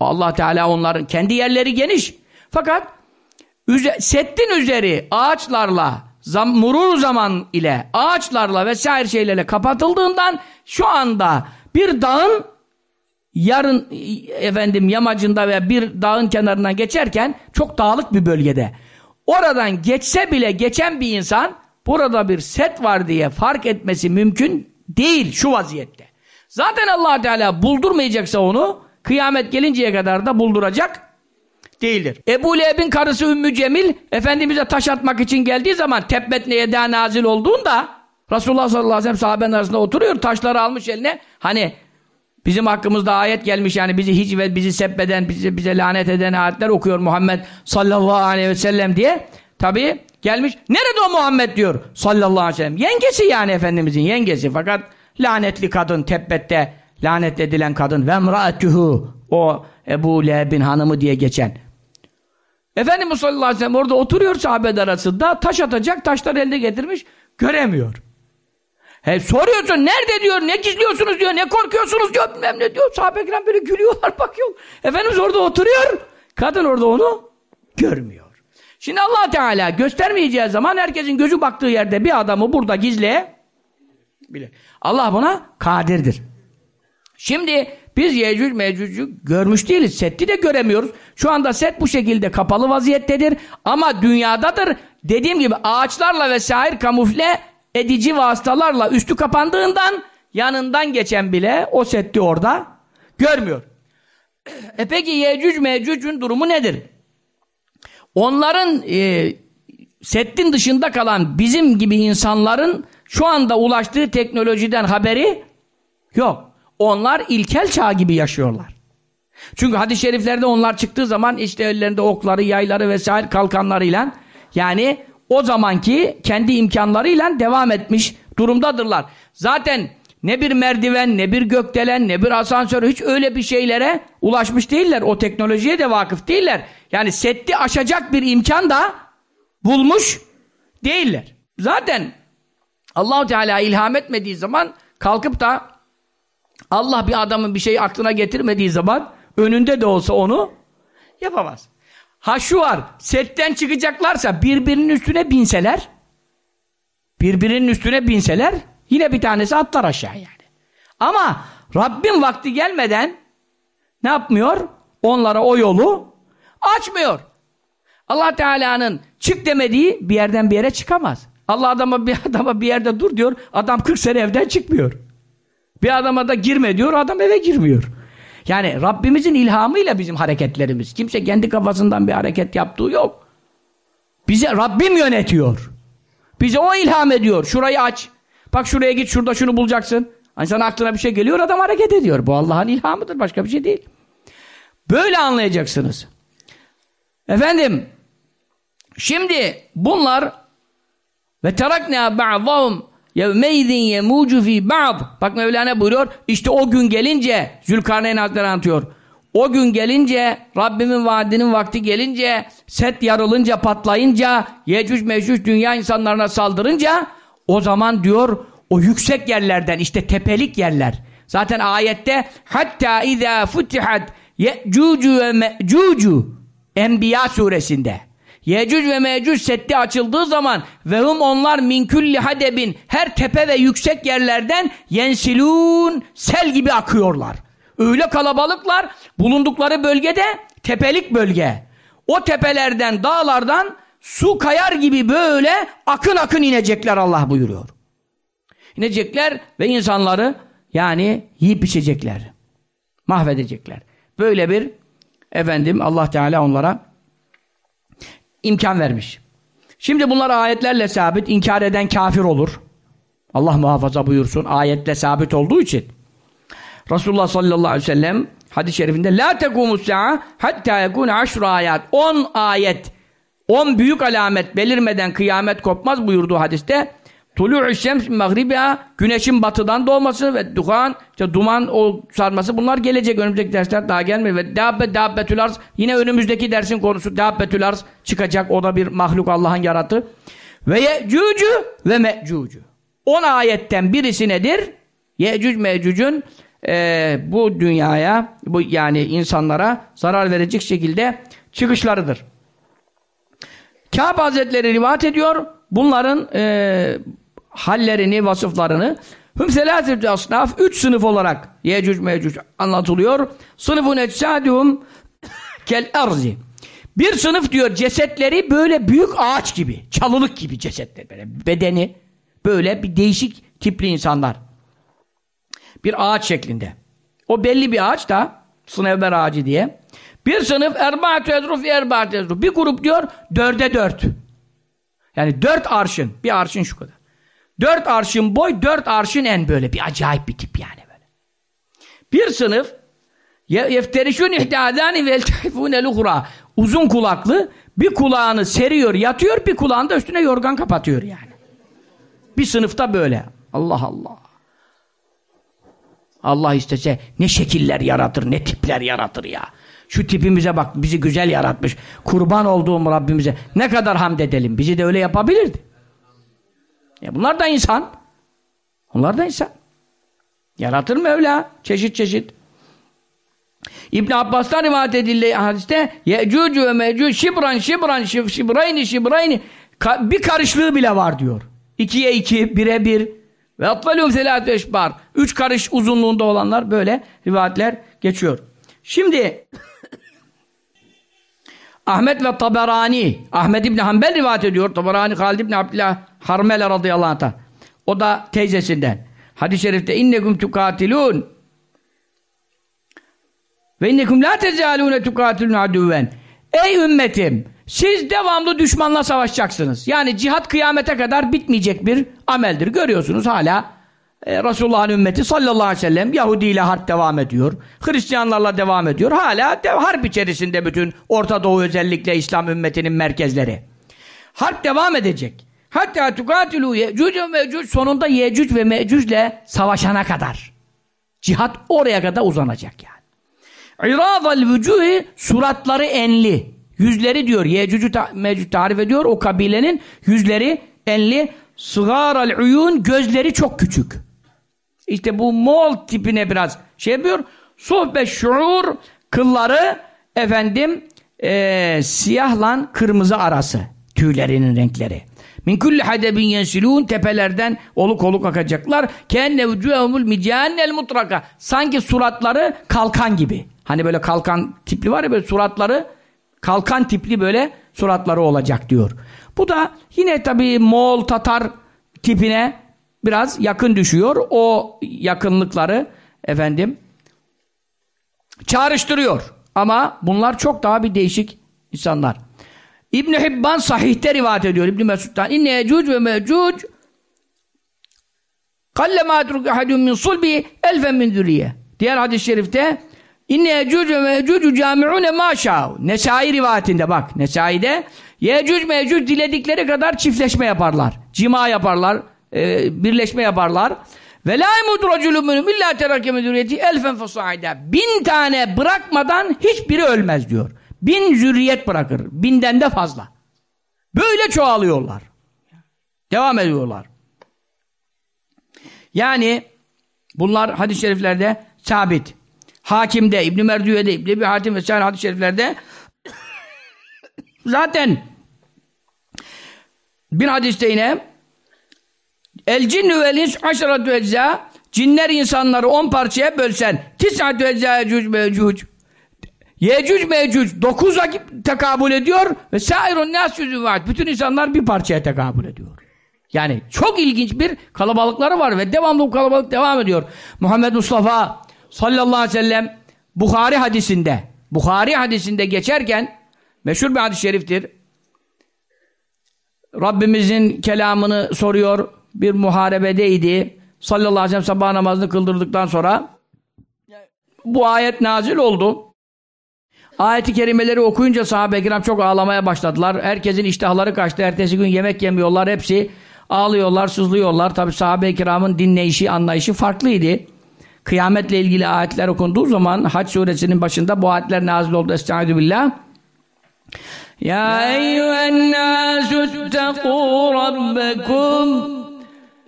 Allah Teala onların kendi yerleri geniş. Fakat settin üzeri ağaçlarla zam, murur zaman ile ağaçlarla vesaire şeylerle kapatıldığından şu anda bir dağın yarın efendim yamacında veya bir dağın kenarından geçerken çok dağlık bir bölgede. Oradan geçse bile geçen bir insan burada bir set var diye fark etmesi mümkün değil şu vaziyette. Zaten allah Teala buldurmayacaksa onu kıyamet gelinceye kadar da bulduracak değildir. Ebu Leheb'in karısı Ümmü Cemil Efendimiz'e taş atmak için geldiği zaman tebbet neye nazil olduğunda Resulullah sallallahu aleyhi ve sellem sahabenin arasında oturuyor taşları almış eline hani Bizim hakkımızda ayet gelmiş yani bizi hiç ve bizi sebbeden, bizi, bize lanet eden ayetler okuyor Muhammed sallallahu aleyhi ve sellem diye. Tabi gelmiş. Nerede o Muhammed diyor sallallahu aleyhi ve sellem. Yengesi yani Efendimizin yengesi. Fakat lanetli kadın tebbette lanet edilen kadın ve emraetühü o Ebu Leheb'in hanımı diye geçen. Efendimiz sallallahu aleyhi ve sellem orada oturuyor sahabeler arasında taş atacak taşlar elde getirmiş göremiyor. He, soruyorsun nerede diyor ne gizliyorsunuz diyor ne korkuyorsunuz diyor bilmem ne diyor. Sahabe kiram böyle gülüyorlar (laughs) bakıyor. Efendimiz orada oturuyor. Kadın orada onu görmüyor. Şimdi allah Teala göstermeyeceği zaman herkesin gözü baktığı yerde bir adamı burada gizle bile. Allah buna kadirdir. Şimdi biz Yecüc Mecüc'ü görmüş değiliz. Set'i de göremiyoruz. Şu anda set bu şekilde kapalı vaziyettedir. Ama dünyadadır. Dediğim gibi ağaçlarla vesaire kamufle edici vasıtalarla üstü kapandığından yanından geçen bile o setti orada görmüyor. E peki Yecüc Mecüc'ün durumu nedir? Onların e, settin dışında kalan bizim gibi insanların şu anda ulaştığı teknolojiden haberi yok. Onlar ilkel çağ gibi yaşıyorlar. Çünkü hadis-i şeriflerde onlar çıktığı zaman işte ellerinde okları, yayları vesaire kalkanlarıyla yani o zamanki kendi imkanlarıyla devam etmiş durumdadırlar. Zaten ne bir merdiven, ne bir gökdelen, ne bir asansör hiç öyle bir şeylere ulaşmış değiller. O teknolojiye de vakıf değiller. Yani setti aşacak bir imkan da bulmuş değiller. Zaten Allahu Teala ilham etmediği zaman kalkıp da Allah bir adamın bir şeyi aklına getirmediği zaman önünde de olsa onu yapamaz. Ha şu var, setten çıkacaklarsa birbirinin üstüne binseler, birbirinin üstüne binseler yine bir tanesi atlar aşağı yani. Ama Rabbim vakti gelmeden ne yapmıyor? Onlara o yolu açmıyor. Allah Teala'nın çık demediği bir yerden bir yere çıkamaz. Allah adama bir (laughs) adama bir yerde dur diyor. Adam 40 sene evden çıkmıyor. Bir adama da girme diyor. Adam eve girmiyor. Yani Rabbimizin ilhamıyla bizim hareketlerimiz. Kimse kendi kafasından bir hareket yaptığı yok. Bize Rabbim yönetiyor. Bize o ilham ediyor. Şurayı aç. Bak şuraya git şurada şunu bulacaksın. Hani sana aklına bir şey geliyor adam hareket ediyor. Bu Allah'ın ilhamıdır başka bir şey değil. Böyle anlayacaksınız. Efendim şimdi bunlar ve terakna ba'dahum yevmeydin yemucu fi ba'd bak Mevlana buyuruyor işte o gün gelince Zülkarneyn Hazretleri anlatıyor. O gün gelince Rabbimin vaadinin vakti gelince set yarılınca patlayınca Yecüc Mecüc dünya insanlarına saldırınca o zaman diyor o yüksek yerlerden işte tepelik yerler. Zaten ayette hatta izâ futihat ye'cucu ve me'cucu Enbiya suresinde. Yecüc ve Mecüc setti açıldığı zaman ve hum onlar min külli hadebin her tepe ve yüksek yerlerden yensilun sel gibi akıyorlar. Öyle kalabalıklar bulundukları bölgede tepelik bölge. O tepelerden dağlardan su kayar gibi böyle akın akın inecekler Allah buyuruyor. İnecekler ve insanları yani yiyip içecekler. Mahvedecekler. Böyle bir efendim Allah Teala onlara imkan vermiş. Şimdi bunlar ayetlerle sabit, inkar eden kafir olur. Allah muhafaza buyursun, ayetle sabit olduğu için. Resulullah sallallahu aleyhi ve sellem hadis-i şerifinde La tekumus hatta yekune aşru ayat 10 ayet 10 büyük alamet belirmeden kıyamet kopmaz buyurduğu hadiste Tulu'u şems magribiha güneşin batıdan doğması ve duhan işte duman o sarması bunlar gelecek önümüzdeki dersler daha gelmiyor ve dabbe dabbetül arz yine önümüzdeki dersin konusu dabbetül arz çıkacak o da bir mahluk Allah'ın yaratı ve ye'cucu ve me'cucu 10 ayetten birisi nedir? Ye'cuc me'cucun e, bu dünyaya bu yani insanlara zarar verecek şekilde çıkışlarıdır. Kâb Hazretleri rivayet ediyor bunların e, hallerini, vasıflarını hüm selâsetü asnaf üç sınıf olarak Yecüc Mecüc anlatılıyor. Sınıfun ecsadihum kel erzi. Bir sınıf diyor cesetleri böyle büyük ağaç gibi, çalılık gibi cesetler böyle bedeni böyle bir değişik tipli insanlar. Bir ağaç şeklinde. O belli bir ağaç da sınevber ağacı diye. Bir sınıf erbaatü ezruf erbaatü ezruf. Bir grup diyor dörde dört. Yani dört arşın. Bir arşın şu kadar. Dört arşın boy, dört arşın en böyle. Bir acayip bir tip yani böyle. Bir sınıf yefterişun ihtadani ve eltehifûne luhra uzun kulaklı bir kulağını seriyor, yatıyor, bir kulağını da üstüne yorgan kapatıyor yani. Bir sınıfta böyle. Allah Allah. Allah istese ne şekiller yaratır, ne tipler yaratır ya. Şu tipimize bak bizi güzel yaratmış. Kurban olduğum Rabbimize ne kadar hamd edelim. Bizi de öyle yapabilirdi. Ya bunlar da insan. Onlar da insan. Yaratır Mevla. Çeşit çeşit. İbn Abbas'tan rivayet edildiği hadiste Ye'cucu ve Me'cuc şibran şibran şib, şibrayni şibrayni Ka bir karışlığı bile var diyor. İkiye iki, bire bir. Ve atvalum selâtü eşbar. Üç karış uzunluğunda olanlar böyle rivayetler geçiyor. Şimdi Ahmet ve Taberani Ahmet İbni Hanbel rivayet ediyor. Taberani Halid İbni Abdillah Harmele radıyallahu anh. O da teyzesinden. Hadis-i şerifte innekum tukatilun ve innekum la tezalune tukatilun aduven. Ey ümmetim siz devamlı düşmanla savaşacaksınız. Yani cihat kıyamete kadar bitmeyecek bir ameldir. Görüyorsunuz hala e, Resulullah'ın ümmeti sallallahu aleyhi ve sellem Yahudi ile harp devam ediyor. Hristiyanlarla devam ediyor. Hala de, harp içerisinde bütün Orta Doğu özellikle İslam ümmetinin merkezleri. Harp devam edecek. Hatta tukatilu yecüc ve mecüc sonunda yecüc ve mecücle savaşana kadar. Cihat oraya kadar uzanacak yani. İradal vücuhi suratları enli. Yüzleri diyor. Yecücü ta mecüc tarif ediyor. O kabilenin yüzleri enli. Sıgaral uyun gözleri çok küçük. İşte bu Moğol tipine biraz şey yapıyor. Sohbet şuur kılları efendim e, siyahla kırmızı arası tüylerinin renkleri. Min kulli hadebin yensilun tepelerden oluk oluk akacaklar. Kenne vücuhumul micannel mutraka. Sanki suratları kalkan gibi. Hani böyle kalkan tipli var ya böyle suratları kalkan tipli böyle suratları olacak diyor. Bu da yine tabii Moğol Tatar tipine biraz yakın düşüyor. O yakınlıkları efendim çağrıştırıyor. Ama bunlar çok daha bir değişik insanlar. İbn Hibban sahihte rivayet ediyor İbn Mesud'dan. İnne Yecud ve Mecud kalle ma truk ahadun min sulbi elfen min zürriye. Diğer hadis-i şerifte İnne Yecud ve Mecud cami'une ma şa'u. Nesai rivayetinde bak. Nesai'de Yecud Mecud diledikleri kadar çiftleşme yaparlar. Cima yaparlar. E, birleşme yaparlar. Ve la imudu raculun minhum illa terake meduriyeti elfen fasaida. Bin tane bırakmadan hiçbiri ölmez diyor. Bin zürriyet bırakır. Binden de fazla. Böyle çoğalıyorlar. Devam ediyorlar. Yani bunlar hadis-i şeriflerde sabit. Hakimde, İbn-i Merdüye'de, İbn-i Ebi Hatim vesaire hadis-i şeriflerde (coughs) zaten bir hadiste yine El cinnü vel ins aşaratü ecza Cinler insanları on parçaya bölsen tis'atü ecza ecüc mevcuc Yecüc mevcuc dokuza tekabül ediyor ve sairun nas var. Bütün insanlar bir parçaya tekabül ediyor. Yani çok ilginç bir kalabalıkları var ve devamlı bu kalabalık devam ediyor. Muhammed Mustafa sallallahu aleyhi ve sellem Bukhari hadisinde Bukhari hadisinde geçerken meşhur bir hadis-i şeriftir. Rabbimizin kelamını soruyor. Bir muharebedeydi. Sallallahu aleyhi ve sellem sabah namazını kıldırdıktan sonra bu ayet nazil oldu. Ayeti kerimeleri okuyunca sahabe-i kiram çok ağlamaya başladılar. Herkesin iştahları kaçtı. Ertesi gün yemek yemiyorlar. Hepsi ağlıyorlar, sızlıyorlar. Tabi sahabe-i kiramın dinleyişi, anlayışı farklıydı. Kıyametle ilgili ayetler okunduğu zaman Hac suresinin başında bu ayetler nazil oldu. Estaizu billah. Ya eyyühen nâsü rabbekum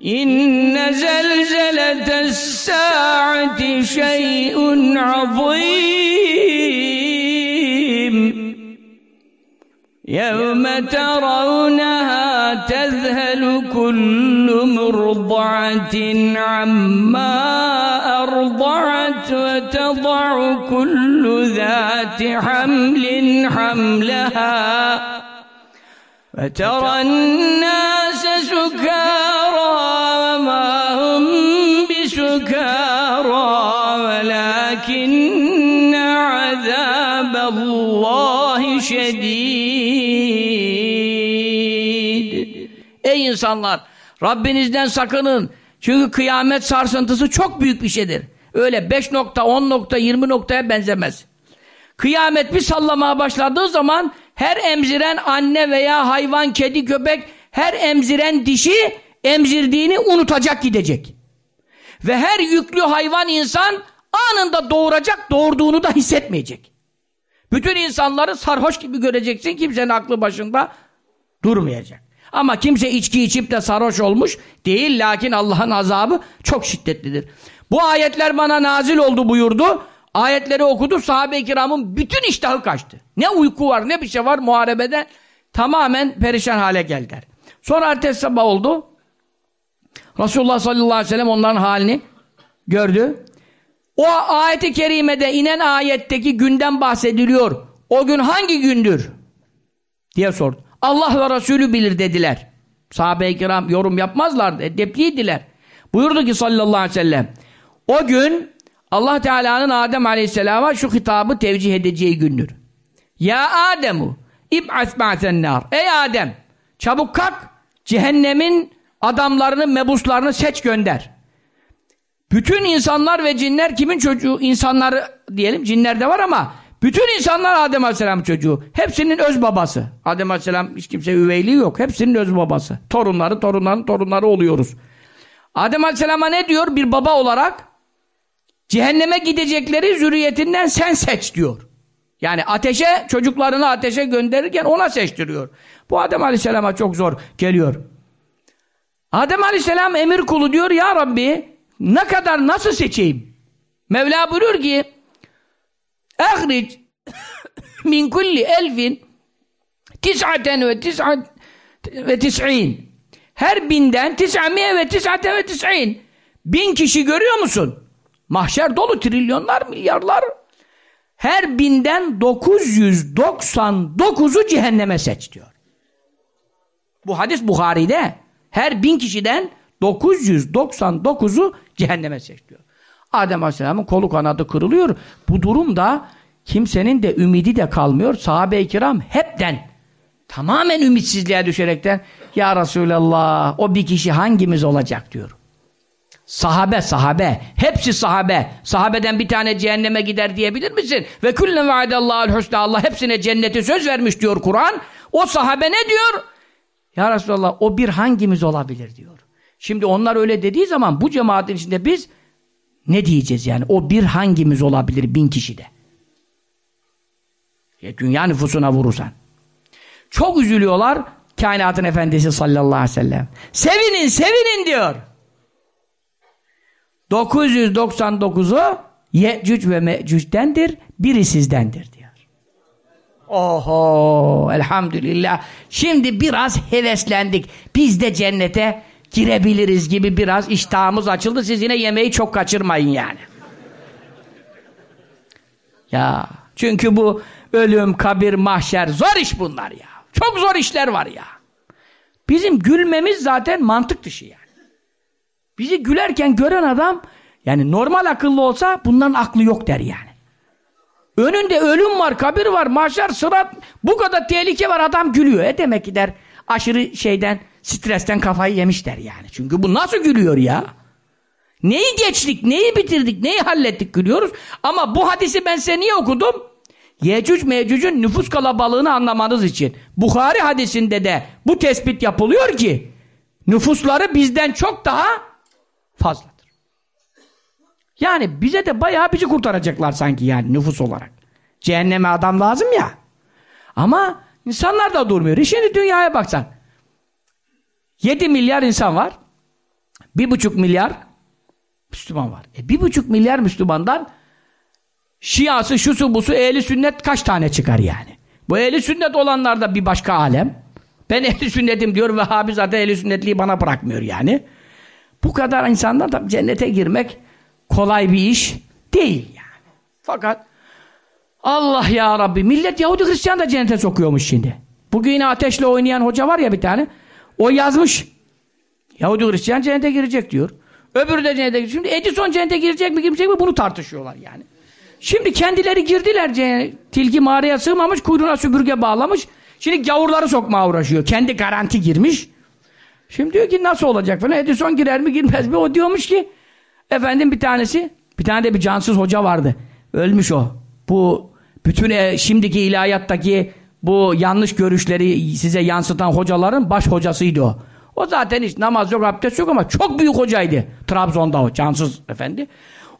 İnne zelzeletes sa'ati şey'un azîm يوم ترونها تذهل كل مرضعة عما أرضعت وتضع كل ذات حمل حملها. فترى الناس سكارى insanlar! Rabbinizden sakının. Çünkü kıyamet sarsıntısı çok büyük bir şeydir. Öyle 5 nokta, 10 nokta, 20 noktaya benzemez. Kıyamet bir sallamaya başladığı zaman her emziren anne veya hayvan, kedi, köpek her emziren dişi emzirdiğini unutacak gidecek. Ve her yüklü hayvan insan anında doğuracak, doğurduğunu da hissetmeyecek. Bütün insanları sarhoş gibi göreceksin. Kimsenin aklı başında durmayacak. Ama kimse içki içip de sarhoş olmuş değil. Lakin Allah'ın azabı çok şiddetlidir. Bu ayetler bana nazil oldu buyurdu. Ayetleri okudu. Sahabe-i kiramın bütün iştahı kaçtı. Ne uyku var ne bir şey var muharebeden. Tamamen perişan hale geldiler. Sonra ertesi sabah oldu. Resulullah sallallahu aleyhi ve sellem onların halini gördü. O ayeti kerimede inen ayetteki günden bahsediliyor. O gün hangi gündür? diye sordu. Allah ve Resulü bilir dediler. Sahabe-i kiram yorum yapmazlardı. Edepliydiler. Buyurdu ki sallallahu aleyhi ve sellem o gün Allah Teala'nın Adem aleyhisselama şu hitabı tevcih edeceği gündür. Ya Ademu ib'as ba'sen nar. Ey Adem çabuk kalk cehennemin adamlarını, mebuslarını seç gönder. Bütün insanlar ve cinler kimin çocuğu? İnsanları diyelim cinler de var ama bütün insanlar Adem Aleyhisselam çocuğu. Hepsinin öz babası. Adem Aleyhisselam hiç kimse üveyliği yok. Hepsinin öz babası. Torunları, torunların torunları oluyoruz. Adem Aleyhisselam'a ne diyor? Bir baba olarak cehenneme gidecekleri zürriyetinden sen seç diyor. Yani ateşe, çocuklarını ateşe gönderirken ona seçtiriyor. Bu Adem Aleyhisselam'a çok zor geliyor. Adem Aleyhisselam emir kulu diyor ya Rabbi ne kadar nasıl seçeyim? Mevla buyuruyor ki ehric min kulli elfin tis'aten ve tis'at ve tis'in her binden tis'amiye ve tis'aten ve tis'in bin kişi görüyor musun? Mahşer dolu trilyonlar milyarlar her binden 999'u cehenneme seç diyor. Bu hadis Buhari'de her bin kişiden 999'u cehenneme seçiyor. Adem Aleyhisselam'ın kolu kanadı kırılıyor. Bu durumda kimsenin de ümidi de kalmıyor. Sahabe-i kiram hepten tamamen ümitsizliğe düşerekten Ya Resulallah o bir kişi hangimiz olacak diyor. Sahabe, sahabe. Hepsi sahabe. Sahabeden bir tane cehenneme gider diyebilir misin? Ve küllen vaadallahul husna. Allah hepsine cenneti söz vermiş diyor Kur'an. O sahabe ne diyor? Ya Resulallah o bir hangimiz olabilir diyor. Şimdi onlar öyle dediği zaman bu cemaatin içinde biz ne diyeceğiz yani? O bir hangimiz olabilir bin kişide? Ya dünya nüfusuna vurursan. Çok üzülüyorlar kainatın efendisi sallallahu aleyhi ve sellem. Sevinin, sevinin diyor. 999'u Yecüc ve Mecüc'dendir, biri sizdendir diyor. Oho, elhamdülillah. Şimdi biraz heveslendik. Biz de cennete girebiliriz gibi biraz iştahımız açıldı. Siz yine yemeği çok kaçırmayın yani. Ya çünkü bu ölüm, kabir, mahşer zor iş bunlar ya. Çok zor işler var ya. Bizim gülmemiz zaten mantık dışı yani. Bizi gülerken gören adam yani normal akıllı olsa bunların aklı yok der yani. Önünde ölüm var, kabir var, mahşer, sırat bu kadar tehlike var adam gülüyor. E demek ki der aşırı şeyden stresten kafayı yemişler yani. Çünkü bu nasıl gülüyor ya? Neyi geçtik, neyi bitirdik, neyi hallettik gülüyoruz. Ama bu hadisi ben size niye okudum? Yecüc Mecüc'ün nüfus kalabalığını anlamanız için. Bukhari hadisinde de bu tespit yapılıyor ki nüfusları bizden çok daha fazladır. Yani bize de bayağı bizi kurtaracaklar sanki yani nüfus olarak. Cehenneme adam lazım ya. Ama insanlar da durmuyor. E şimdi dünyaya baksan. 7 milyar insan var. 1,5 milyar Müslüman var. E 1,5 milyar Müslümandan Şiası, şusu, busu, ehli sünnet kaç tane çıkar yani? Bu ehli sünnet olanlar da bir başka alem. Ben (laughs) ehli sünnetim diyor ve abi zaten ehli sünnetliği bana bırakmıyor yani. Bu kadar insandan da cennete girmek kolay bir iş değil yani. Fakat Allah ya Rabbi millet Yahudi Hristiyan da cennete sokuyormuş şimdi. Bugün yine ateşle oynayan hoca var ya bir tane. O yazmış. Yahudi Hristiyan cennete girecek diyor. Öbürü de cennete girecek. Şimdi Edison cennete girecek mi girmeyecek mi bunu tartışıyorlar yani. Şimdi kendileri girdiler tilki mağaraya sığmamış kuyruğuna süpürge bağlamış. Şimdi gavurları sokmaya uğraşıyor. Kendi garanti girmiş. Şimdi diyor ki nasıl olacak falan. Edison girer mi girmez mi? O diyormuş ki efendim bir tanesi bir tane de bir cansız hoca vardı. Ölmüş o. Bu bütün e, şimdiki ilahiyattaki bu yanlış görüşleri size yansıtan hocaların baş hocasıydı o. O zaten hiç namaz yok, abdest yok ama çok büyük hocaydı. Trabzon'da o cansız efendi.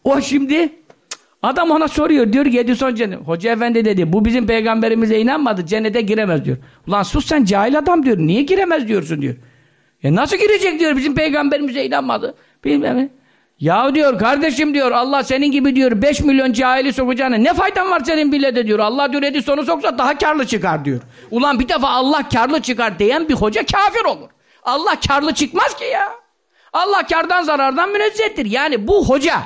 O şimdi Adam ona soruyor diyor ki Edison cennet. Hoca efendi dedi bu bizim peygamberimize inanmadı cennete giremez diyor. Ulan sus sen cahil adam diyor. Niye giremez diyorsun diyor. E nasıl girecek diyor bizim peygamberimize inanmadı. Bilmem ne. Ya diyor kardeşim diyor Allah senin gibi diyor 5 milyon cahili sokacağına ne faydan var senin bile diyor. Allah diyor Edison'u soksa daha karlı çıkar diyor. Ulan bir defa Allah karlı çıkar diyen bir hoca kafir olur. Allah karlı çıkmaz ki ya. Allah kardan zarardan münezzehtir. Yani bu hoca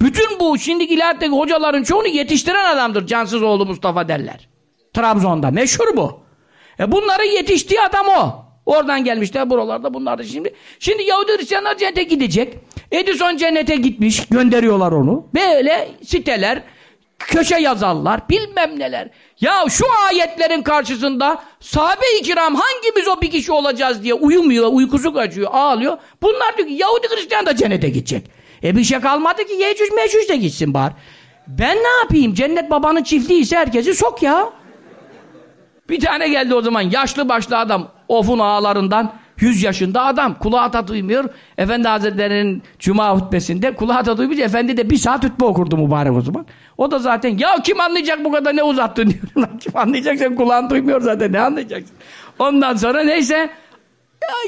bütün bu şimdiki ilahiyattaki hocaların çoğunu yetiştiren adamdır. Cansız oğlu Mustafa derler. Trabzon'da meşhur bu. E bunların yetiştiği adam o. Oradan gelmişler buralarda bunlar da şimdi. Şimdi Yahudi Hristiyanlar cennete gidecek. Edison cennete gitmiş gönderiyorlar onu. Böyle siteler köşe yazarlar bilmem neler. Ya şu ayetlerin karşısında sahabe-i kiram hangimiz o bir kişi olacağız diye uyumuyor, uykusu kaçıyor, ağlıyor. Bunlar diyor ki Yahudi Hristiyan da cennete gidecek. E bir şey kalmadı ki Yecüc Mecüc de gitsin bari. Ben ne yapayım? Cennet babanın çiftliği ise herkesi sok ya. Bir tane geldi o zaman yaşlı başlı adam ofun ağlarından 100 yaşında adam kulağı da duymuyor. Efendi Hazretleri'nin cuma hutbesinde kulağı da duymuyor. Efendi de bir saat hutbe okurdu mübarek o zaman. O da zaten ya kim anlayacak bu kadar ne uzattın (laughs) diyor. kim anlayacak sen kulağın duymuyor zaten ne anlayacaksın. Ondan sonra neyse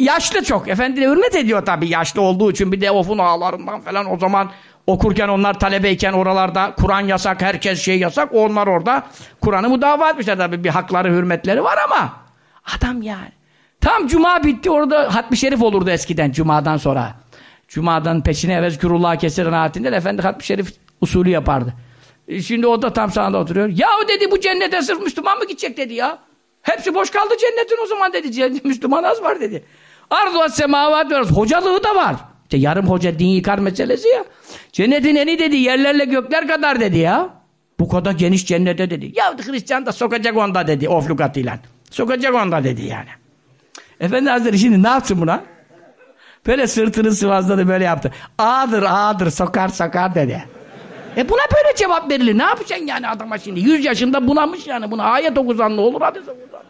yaşlı çok. Efendi de hürmet ediyor tabii yaşlı olduğu için bir de ofun ağlarından falan o zaman okurken onlar talebeyken oralarda Kur'an yasak, herkes şey yasak. Onlar orada Kur'an'ı müdafaa etmişler tabii bir hakları, hürmetleri var ama adam yani. Tam cuma bitti orada hatmi şerif olurdu eskiden cumadan sonra. Cumadan peşine vezkürullah kesir rahatinde Efendi hatmi şerif usulü yapardı. E şimdi o da tam sağında oturuyor. Yahu dedi bu cennete sırf Müslüman mı gidecek dedi ya. Hepsi boş kaldı cennetin o zaman dedi. (laughs) Müslüman az var dedi. Arzu semavat diyoruz. Hocalığı da var. İşte yarım hoca din yıkar meselesi ya. Cennetin eni dedi yerlerle gökler kadar dedi ya. Bu kadar geniş cennete dedi. Ya Hristiyan da sokacak onda dedi oflukatıyla. Sokacak onda dedi yani. Efendi Hazretleri şimdi ne yapsın buna? Böyle sırtını sıvazladı böyle yaptı. Ağdır ağdır sokar sokar dedi. E buna böyle cevap verilir. Ne yapacaksın yani adama şimdi? Yüz yaşında bunamış yani. Buna ayet okuzan ne olur hadis okuzan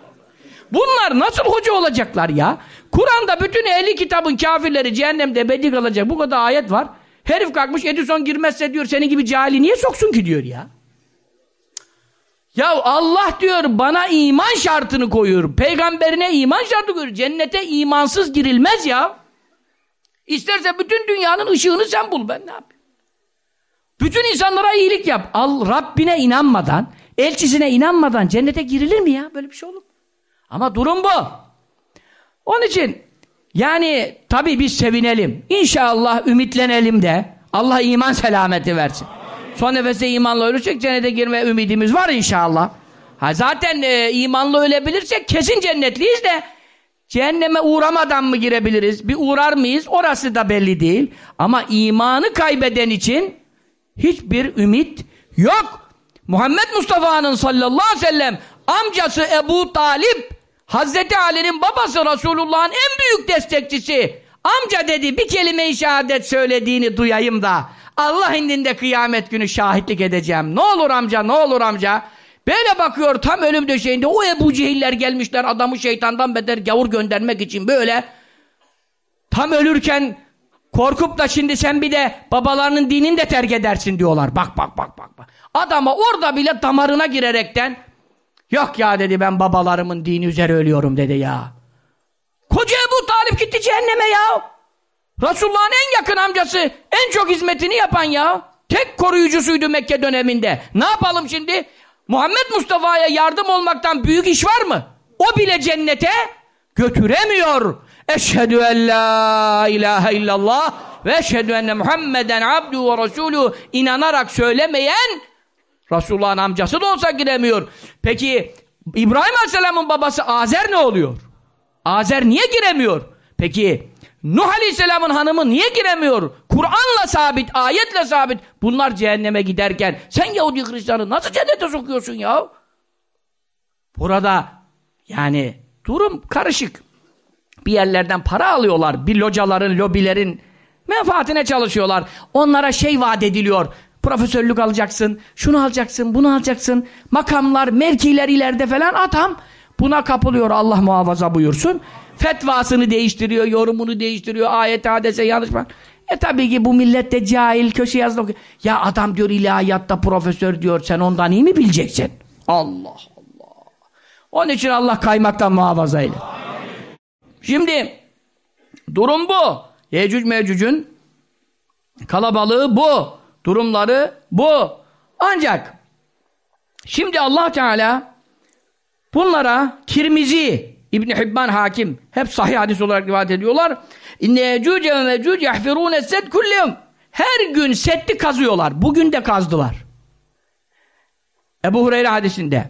Bunlar nasıl hoca olacaklar ya? Kur'an'da bütün ehli kitabın kafirleri cehennemde ebedi kalacak. Bu kadar ayet var. Herif kalkmış Edison girmezse diyor senin gibi cahili niye soksun ki diyor ya. Ya Allah diyor bana iman şartını koyuyor. Peygamberine iman şartı koyuyor. Cennete imansız girilmez ya. İsterse bütün dünyanın ışığını sen bul ben ne yapayım? Bütün insanlara iyilik yap. Al Rabbine inanmadan, elçisine inanmadan cennete girilir mi ya? Böyle bir şey olur? Ama durum bu. Onun için yani tabii biz sevinelim. İnşallah ümitlenelim de Allah iman selameti versin. Son nefeste imanla ölürsek cennete girme ümidimiz var inşallah. Ha zaten e, imanla ölebilirsek kesin cennetliyiz de cehenneme uğramadan mı girebiliriz? Bir uğrar mıyız? Orası da belli değil. Ama imanı kaybeden için hiçbir ümit yok. Muhammed Mustafa'nın sallallahu aleyhi ve sellem amcası Ebu Talip Hazreti Ali'nin babası Resulullah'ın en büyük destekçisi amca dedi bir kelime-i şehadet söylediğini duyayım da Allah indinde kıyamet günü şahitlik edeceğim. Ne olur amca, ne olur amca. Böyle bakıyor tam ölüm döşeğinde o Ebu Cehiller gelmişler adamı şeytandan beter gavur göndermek için böyle. Tam ölürken korkup da şimdi sen bir de babalarının dinini de terk edersin diyorlar. Bak bak bak bak. bak. Adama orada bile damarına girerekten yok ya dedi ben babalarımın dini üzere ölüyorum dedi ya. Koca Ebu Talip gitti cehenneme ya. Resulullah'ın en yakın amcası, en çok hizmetini yapan ya. Tek koruyucusuydu Mekke döneminde. Ne yapalım şimdi? Muhammed Mustafa'ya yardım olmaktan büyük iş var mı? O bile cennete götüremiyor. Eşhedü en la ilahe illallah ve eşhedü enne Muhammeden abdu ve resulü inanarak söylemeyen Resulullah'ın amcası da olsa giremiyor. Peki İbrahim Aleyhisselam'ın babası Azer ne oluyor? Azer niye giremiyor? Peki Nuh Aleyhisselam'ın hanımı niye giremiyor? Kur'an'la sabit, ayetle sabit. Bunlar cehenneme giderken sen Yahudi Hristiyanı nasıl cennete sokuyorsun ya? Burada yani durum karışık. Bir yerlerden para alıyorlar. Bir locaların, lobilerin menfaatine çalışıyorlar. Onlara şey vaat ediliyor. Profesörlük alacaksın, şunu alacaksın, bunu alacaksın. Makamlar, mevkiler ileride falan adam buna kapılıyor Allah muhafaza buyursun fetvasını değiştiriyor, yorumunu değiştiriyor, ayet hadese yanlış var. E tabii ki bu millet de cahil, köşe yazılı. Ya adam diyor ilahiyatta profesör diyor, sen ondan iyi mi bileceksin? Allah Allah. Onun için Allah kaymaktan muhafaza eyle. Şimdi durum bu. Yecüc Mecüc'ün kalabalığı bu. Durumları bu. Ancak şimdi Allah Teala bunlara Tirmizi, İbn Hibban Hakim hep sahih hadis olarak rivayet ediyorlar. İnne ve mecüc yahfirûne set kullem. Her gün setti kazıyorlar. Bugün de kazdılar. Ebu Hureyre hadisinde.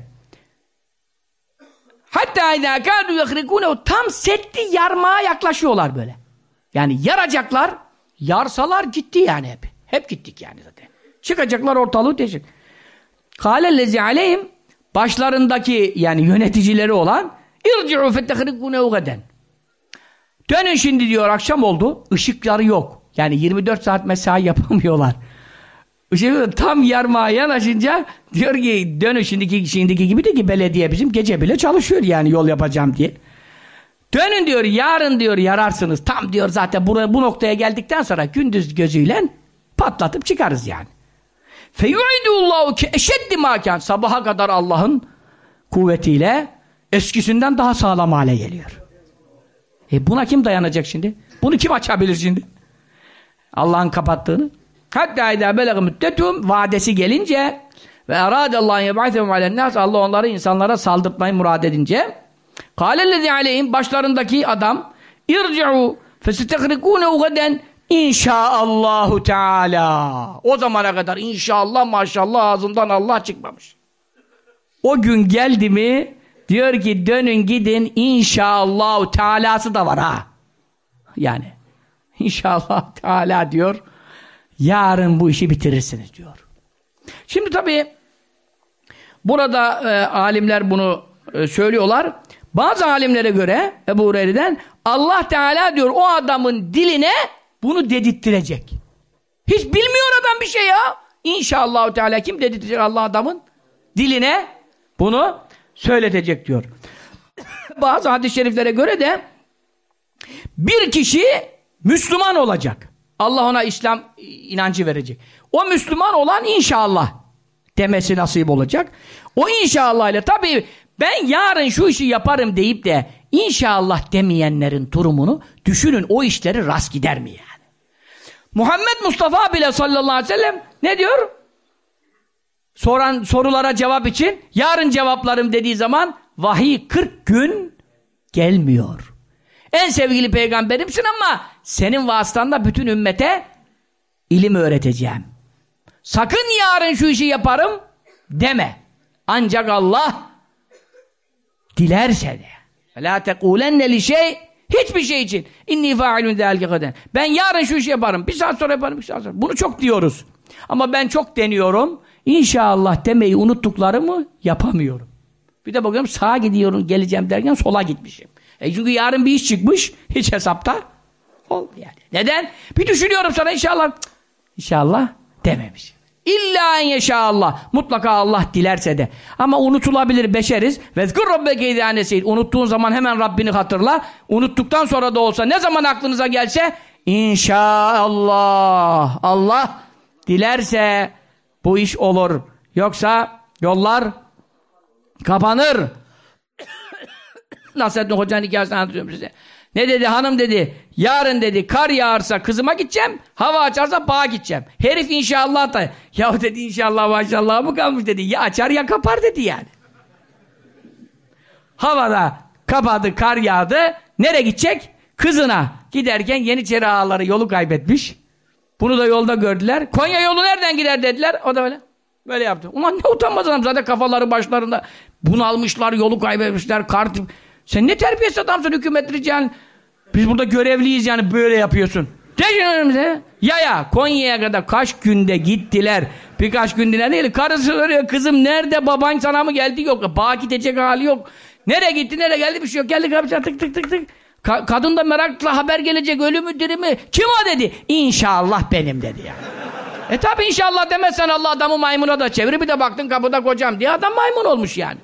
Hatta izâ kâdû yahrikûnehu tam setti yarmaya yaklaşıyorlar böyle. Yani yaracaklar, yarsalar gitti yani hep. Hep gittik yani zaten. Çıkacaklar ortalığı teşvik. Kâlellezi aleyhim başlarındaki yani yöneticileri olan irci'u fettehrikûnehu gaden. Dönün şimdi diyor akşam oldu. ışıkları yok. Yani 24 saat mesai (laughs) yapamıyorlar. Işık tam yarmağa yanaşınca diyor ki dönün şimdiki, şimdiki gibi de ki belediye bizim gece bile çalışıyor yani yol yapacağım diye. Dönün diyor yarın diyor yararsınız. Tam diyor zaten buraya, bu noktaya geldikten sonra gündüz gözüyle patlatıp çıkarız yani. Feyu'idullahu ki eşeddi makan. Sabaha kadar Allah'ın kuvvetiyle eskisinden daha sağlam hale geliyor. E buna kim dayanacak şimdi? Bunu kim açabilir şimdi? Allah'ın kapattığını. Hatta idâ belegı müddetum vadesi gelince ve eradallahu yeb'atehum alennâs Allah onları insanlara saldırtmayı murad edince kâlellezî aleyhim başlarındaki adam irci'u fesitehrikûnehu gaden İnşaallahu Teala. O zamana kadar inşallah maşallah ağzından Allah çıkmamış. O gün geldi mi diyor ki dönün gidin inşallah Teala'sı da var ha. Yani inşallah Teala diyor yarın bu işi bitirirsiniz diyor. Şimdi tabi burada e, alimler bunu e, söylüyorlar. Bazı alimlere göre Ebu Hureyre'den Allah Teala diyor o adamın diline bunu dedirttirecek. Hiç bilmiyor adam bir şey ya. İnşallah Teala kim dedirtecek Allah adamın diline bunu söyletecek diyor. (coughs) Bazı hadis-i şeriflere göre de bir kişi Müslüman olacak. Allah ona İslam inancı verecek. O Müslüman olan inşallah demesi nasip olacak. O inşallah ile tabii ben yarın şu işi yaparım deyip de inşallah demeyenlerin durumunu düşünün o işleri rast gider mi yani? Muhammed Mustafa bile sallallahu aleyhi ve sellem ne diyor? Soran sorulara cevap için yarın cevaplarım dediği zaman vahiy 40 gün gelmiyor. En sevgili peygamberimsin ama senin vasıtanla bütün ümmete ilim öğreteceğim. Sakın yarın şu işi yaparım deme. Ancak Allah dilerse de. La tekulenne li şey hiçbir şey için. İnni fa'ilun zâlike gaden. Ben yarın şu işi yaparım. Bir saat sonra yaparım. Bir saat sonra. Bunu çok diyoruz. Ama ben çok deniyorum. İnşallah demeyi unuttuklarımı yapamıyorum. Bir de bakıyorum sağa gidiyorum geleceğim derken sola gitmişim. E çünkü yarın bir iş çıkmış. Hiç hesapta olmuyor yani. Neden? Bir düşünüyorum sana inşallah. İnşallah dememişim. İlla en yeşallah. Mutlaka Allah dilerse de. Ama unutulabilir beşeriz. Vezkur rabbeke idânesil. Unuttuğun zaman hemen Rabbini hatırla. Unuttuktan sonra da olsa ne zaman aklınıza gelse İnşallah. Allah dilerse bu iş olur. Yoksa yollar kapanır. (coughs) Nasrettin Hoca'nın hikayesini anlatıyorum size. Ne dedi hanım dedi. Yarın dedi kar yağarsa kızıma gideceğim. Hava açarsa bağa gideceğim. Herif inşallah da. Ya dedi inşallah maşallah mı kalmış dedi. Ya açar ya kapar dedi yani. Havada kapadı kar yağdı. Nereye gidecek? Kızına. Giderken Yeniçeri ağaları yolu kaybetmiş. Bunu da yolda gördüler. Konya yolu nereden gider dediler. O da böyle. Böyle yaptı. Ulan ne utanmaz adam zaten kafaları başlarında. Bunalmışlar, yolu kaybetmişler, kart. Sen ne terbiyesiz adamsın hükümet rican. Biz burada görevliyiz yani böyle yapıyorsun. Geçin önümüze. Ya ya Konya'ya kadar kaç günde gittiler. Birkaç günde değil. Karısı soruyor kızım nerede baban sana mı geldi yok. Bağ gidecek hali yok. Nereye gitti nereye geldi bir şey yok. Geldi kapıya tık tık tık tık. Ka kadın da merakla haber gelecek ölü mü diri mi? Kim o dedi. İnşallah benim dedi ya. e tabi inşallah demezsen Allah adamı maymuna da çevirir. Bir de baktın kapıda kocam diye adam maymun olmuş yani.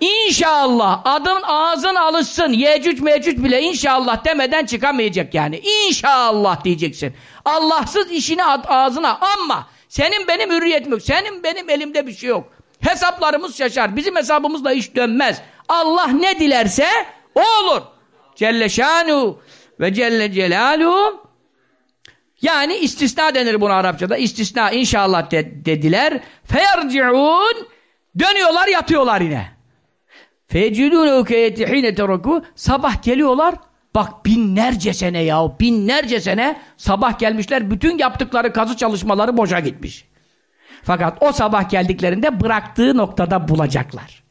İnşallah adın ağzın alışsın. Yecüc mecüc bile inşallah demeden çıkamayacak yani. İnşallah diyeceksin. Allahsız işini ağzına ama senin benim hürriyetim yok. Senin benim elimde bir şey yok. Hesaplarımız şaşar. Bizim hesabımızla iş dönmez. Allah ne dilerse o olur. Celle şanu ve celle celaluhu yani istisna denir buna Arapçada. İstisna inşallah de, dediler. Feyerci'un dönüyorlar yatıyorlar yine. Fecidûne ukeyeti hîne terakû sabah geliyorlar bak binlerce sene ya binlerce sene sabah gelmişler bütün yaptıkları kazı çalışmaları boşa gitmiş. Fakat o sabah geldiklerinde bıraktığı noktada bulacaklar.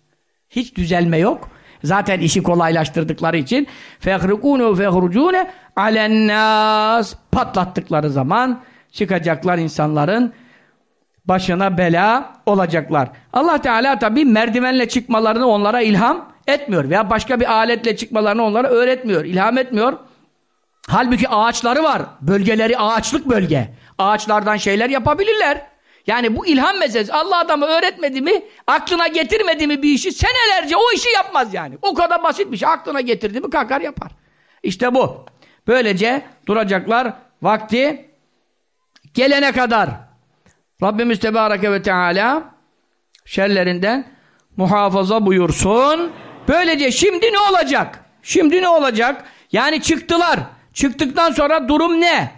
Hiç düzelme yok. Zaten işi kolaylaştırdıkları için fehrikûne fehrucûne alennâs patlattıkları zaman çıkacaklar insanların başına bela olacaklar. Allah Teala tabi merdivenle çıkmalarını onlara ilham etmiyor veya başka bir aletle çıkmalarını onlara öğretmiyor, ilham etmiyor. Halbuki ağaçları var. Bölgeleri ağaçlık bölge. Ağaçlardan şeyler yapabilirler. Yani bu ilham meselesi. Allah adamı öğretmedi mi, aklına getirmedi mi bir işi senelerce o işi yapmaz yani. O kadar basit bir şey. Aklına getirdi mi kalkar yapar. İşte bu. Böylece duracaklar vakti gelene kadar. Rabbimiz Tebareke ve Teala şerlerinden muhafaza buyursun. Böylece şimdi ne olacak? Şimdi ne olacak? Yani çıktılar. Çıktıktan sonra durum ne?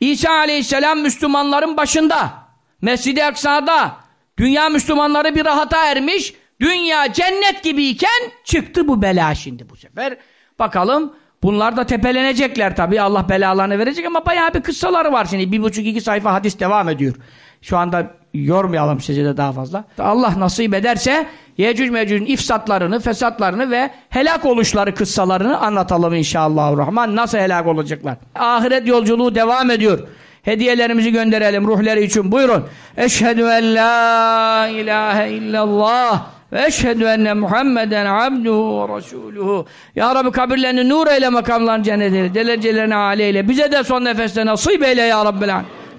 İsa Aleyhisselam Müslümanların başında. Mescid-i Aksa'da dünya Müslümanları bir rahata ermiş. Dünya cennet gibiyken çıktı bu bela şimdi bu sefer. Bakalım bunlar da tepelenecekler tabii. Allah belalarını verecek ama bayağı bir kıssaları var şimdi. Bir buçuk iki sayfa hadis devam ediyor. Şu anda yormayalım sizi de daha fazla. Allah nasip ederse Yecüc Mecüc'ün ifsatlarını, fesatlarını ve helak oluşları kıssalarını anlatalım inşallah. Rahman nasıl helak olacaklar? Ahiret yolculuğu devam ediyor. Hediyelerimizi gönderelim ruhları için. Buyurun. Eşhedü en la ilahe illallah ve eşhedü enne Muhammeden abduhu ve resuluhu. Ya Rabbi kabirlerini nur eyle makamlarını cennet eyle. Derecelerini âli. Bize de son nefeste nasip eyle ya Rabbi.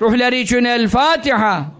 Ruhları için El Fatiha.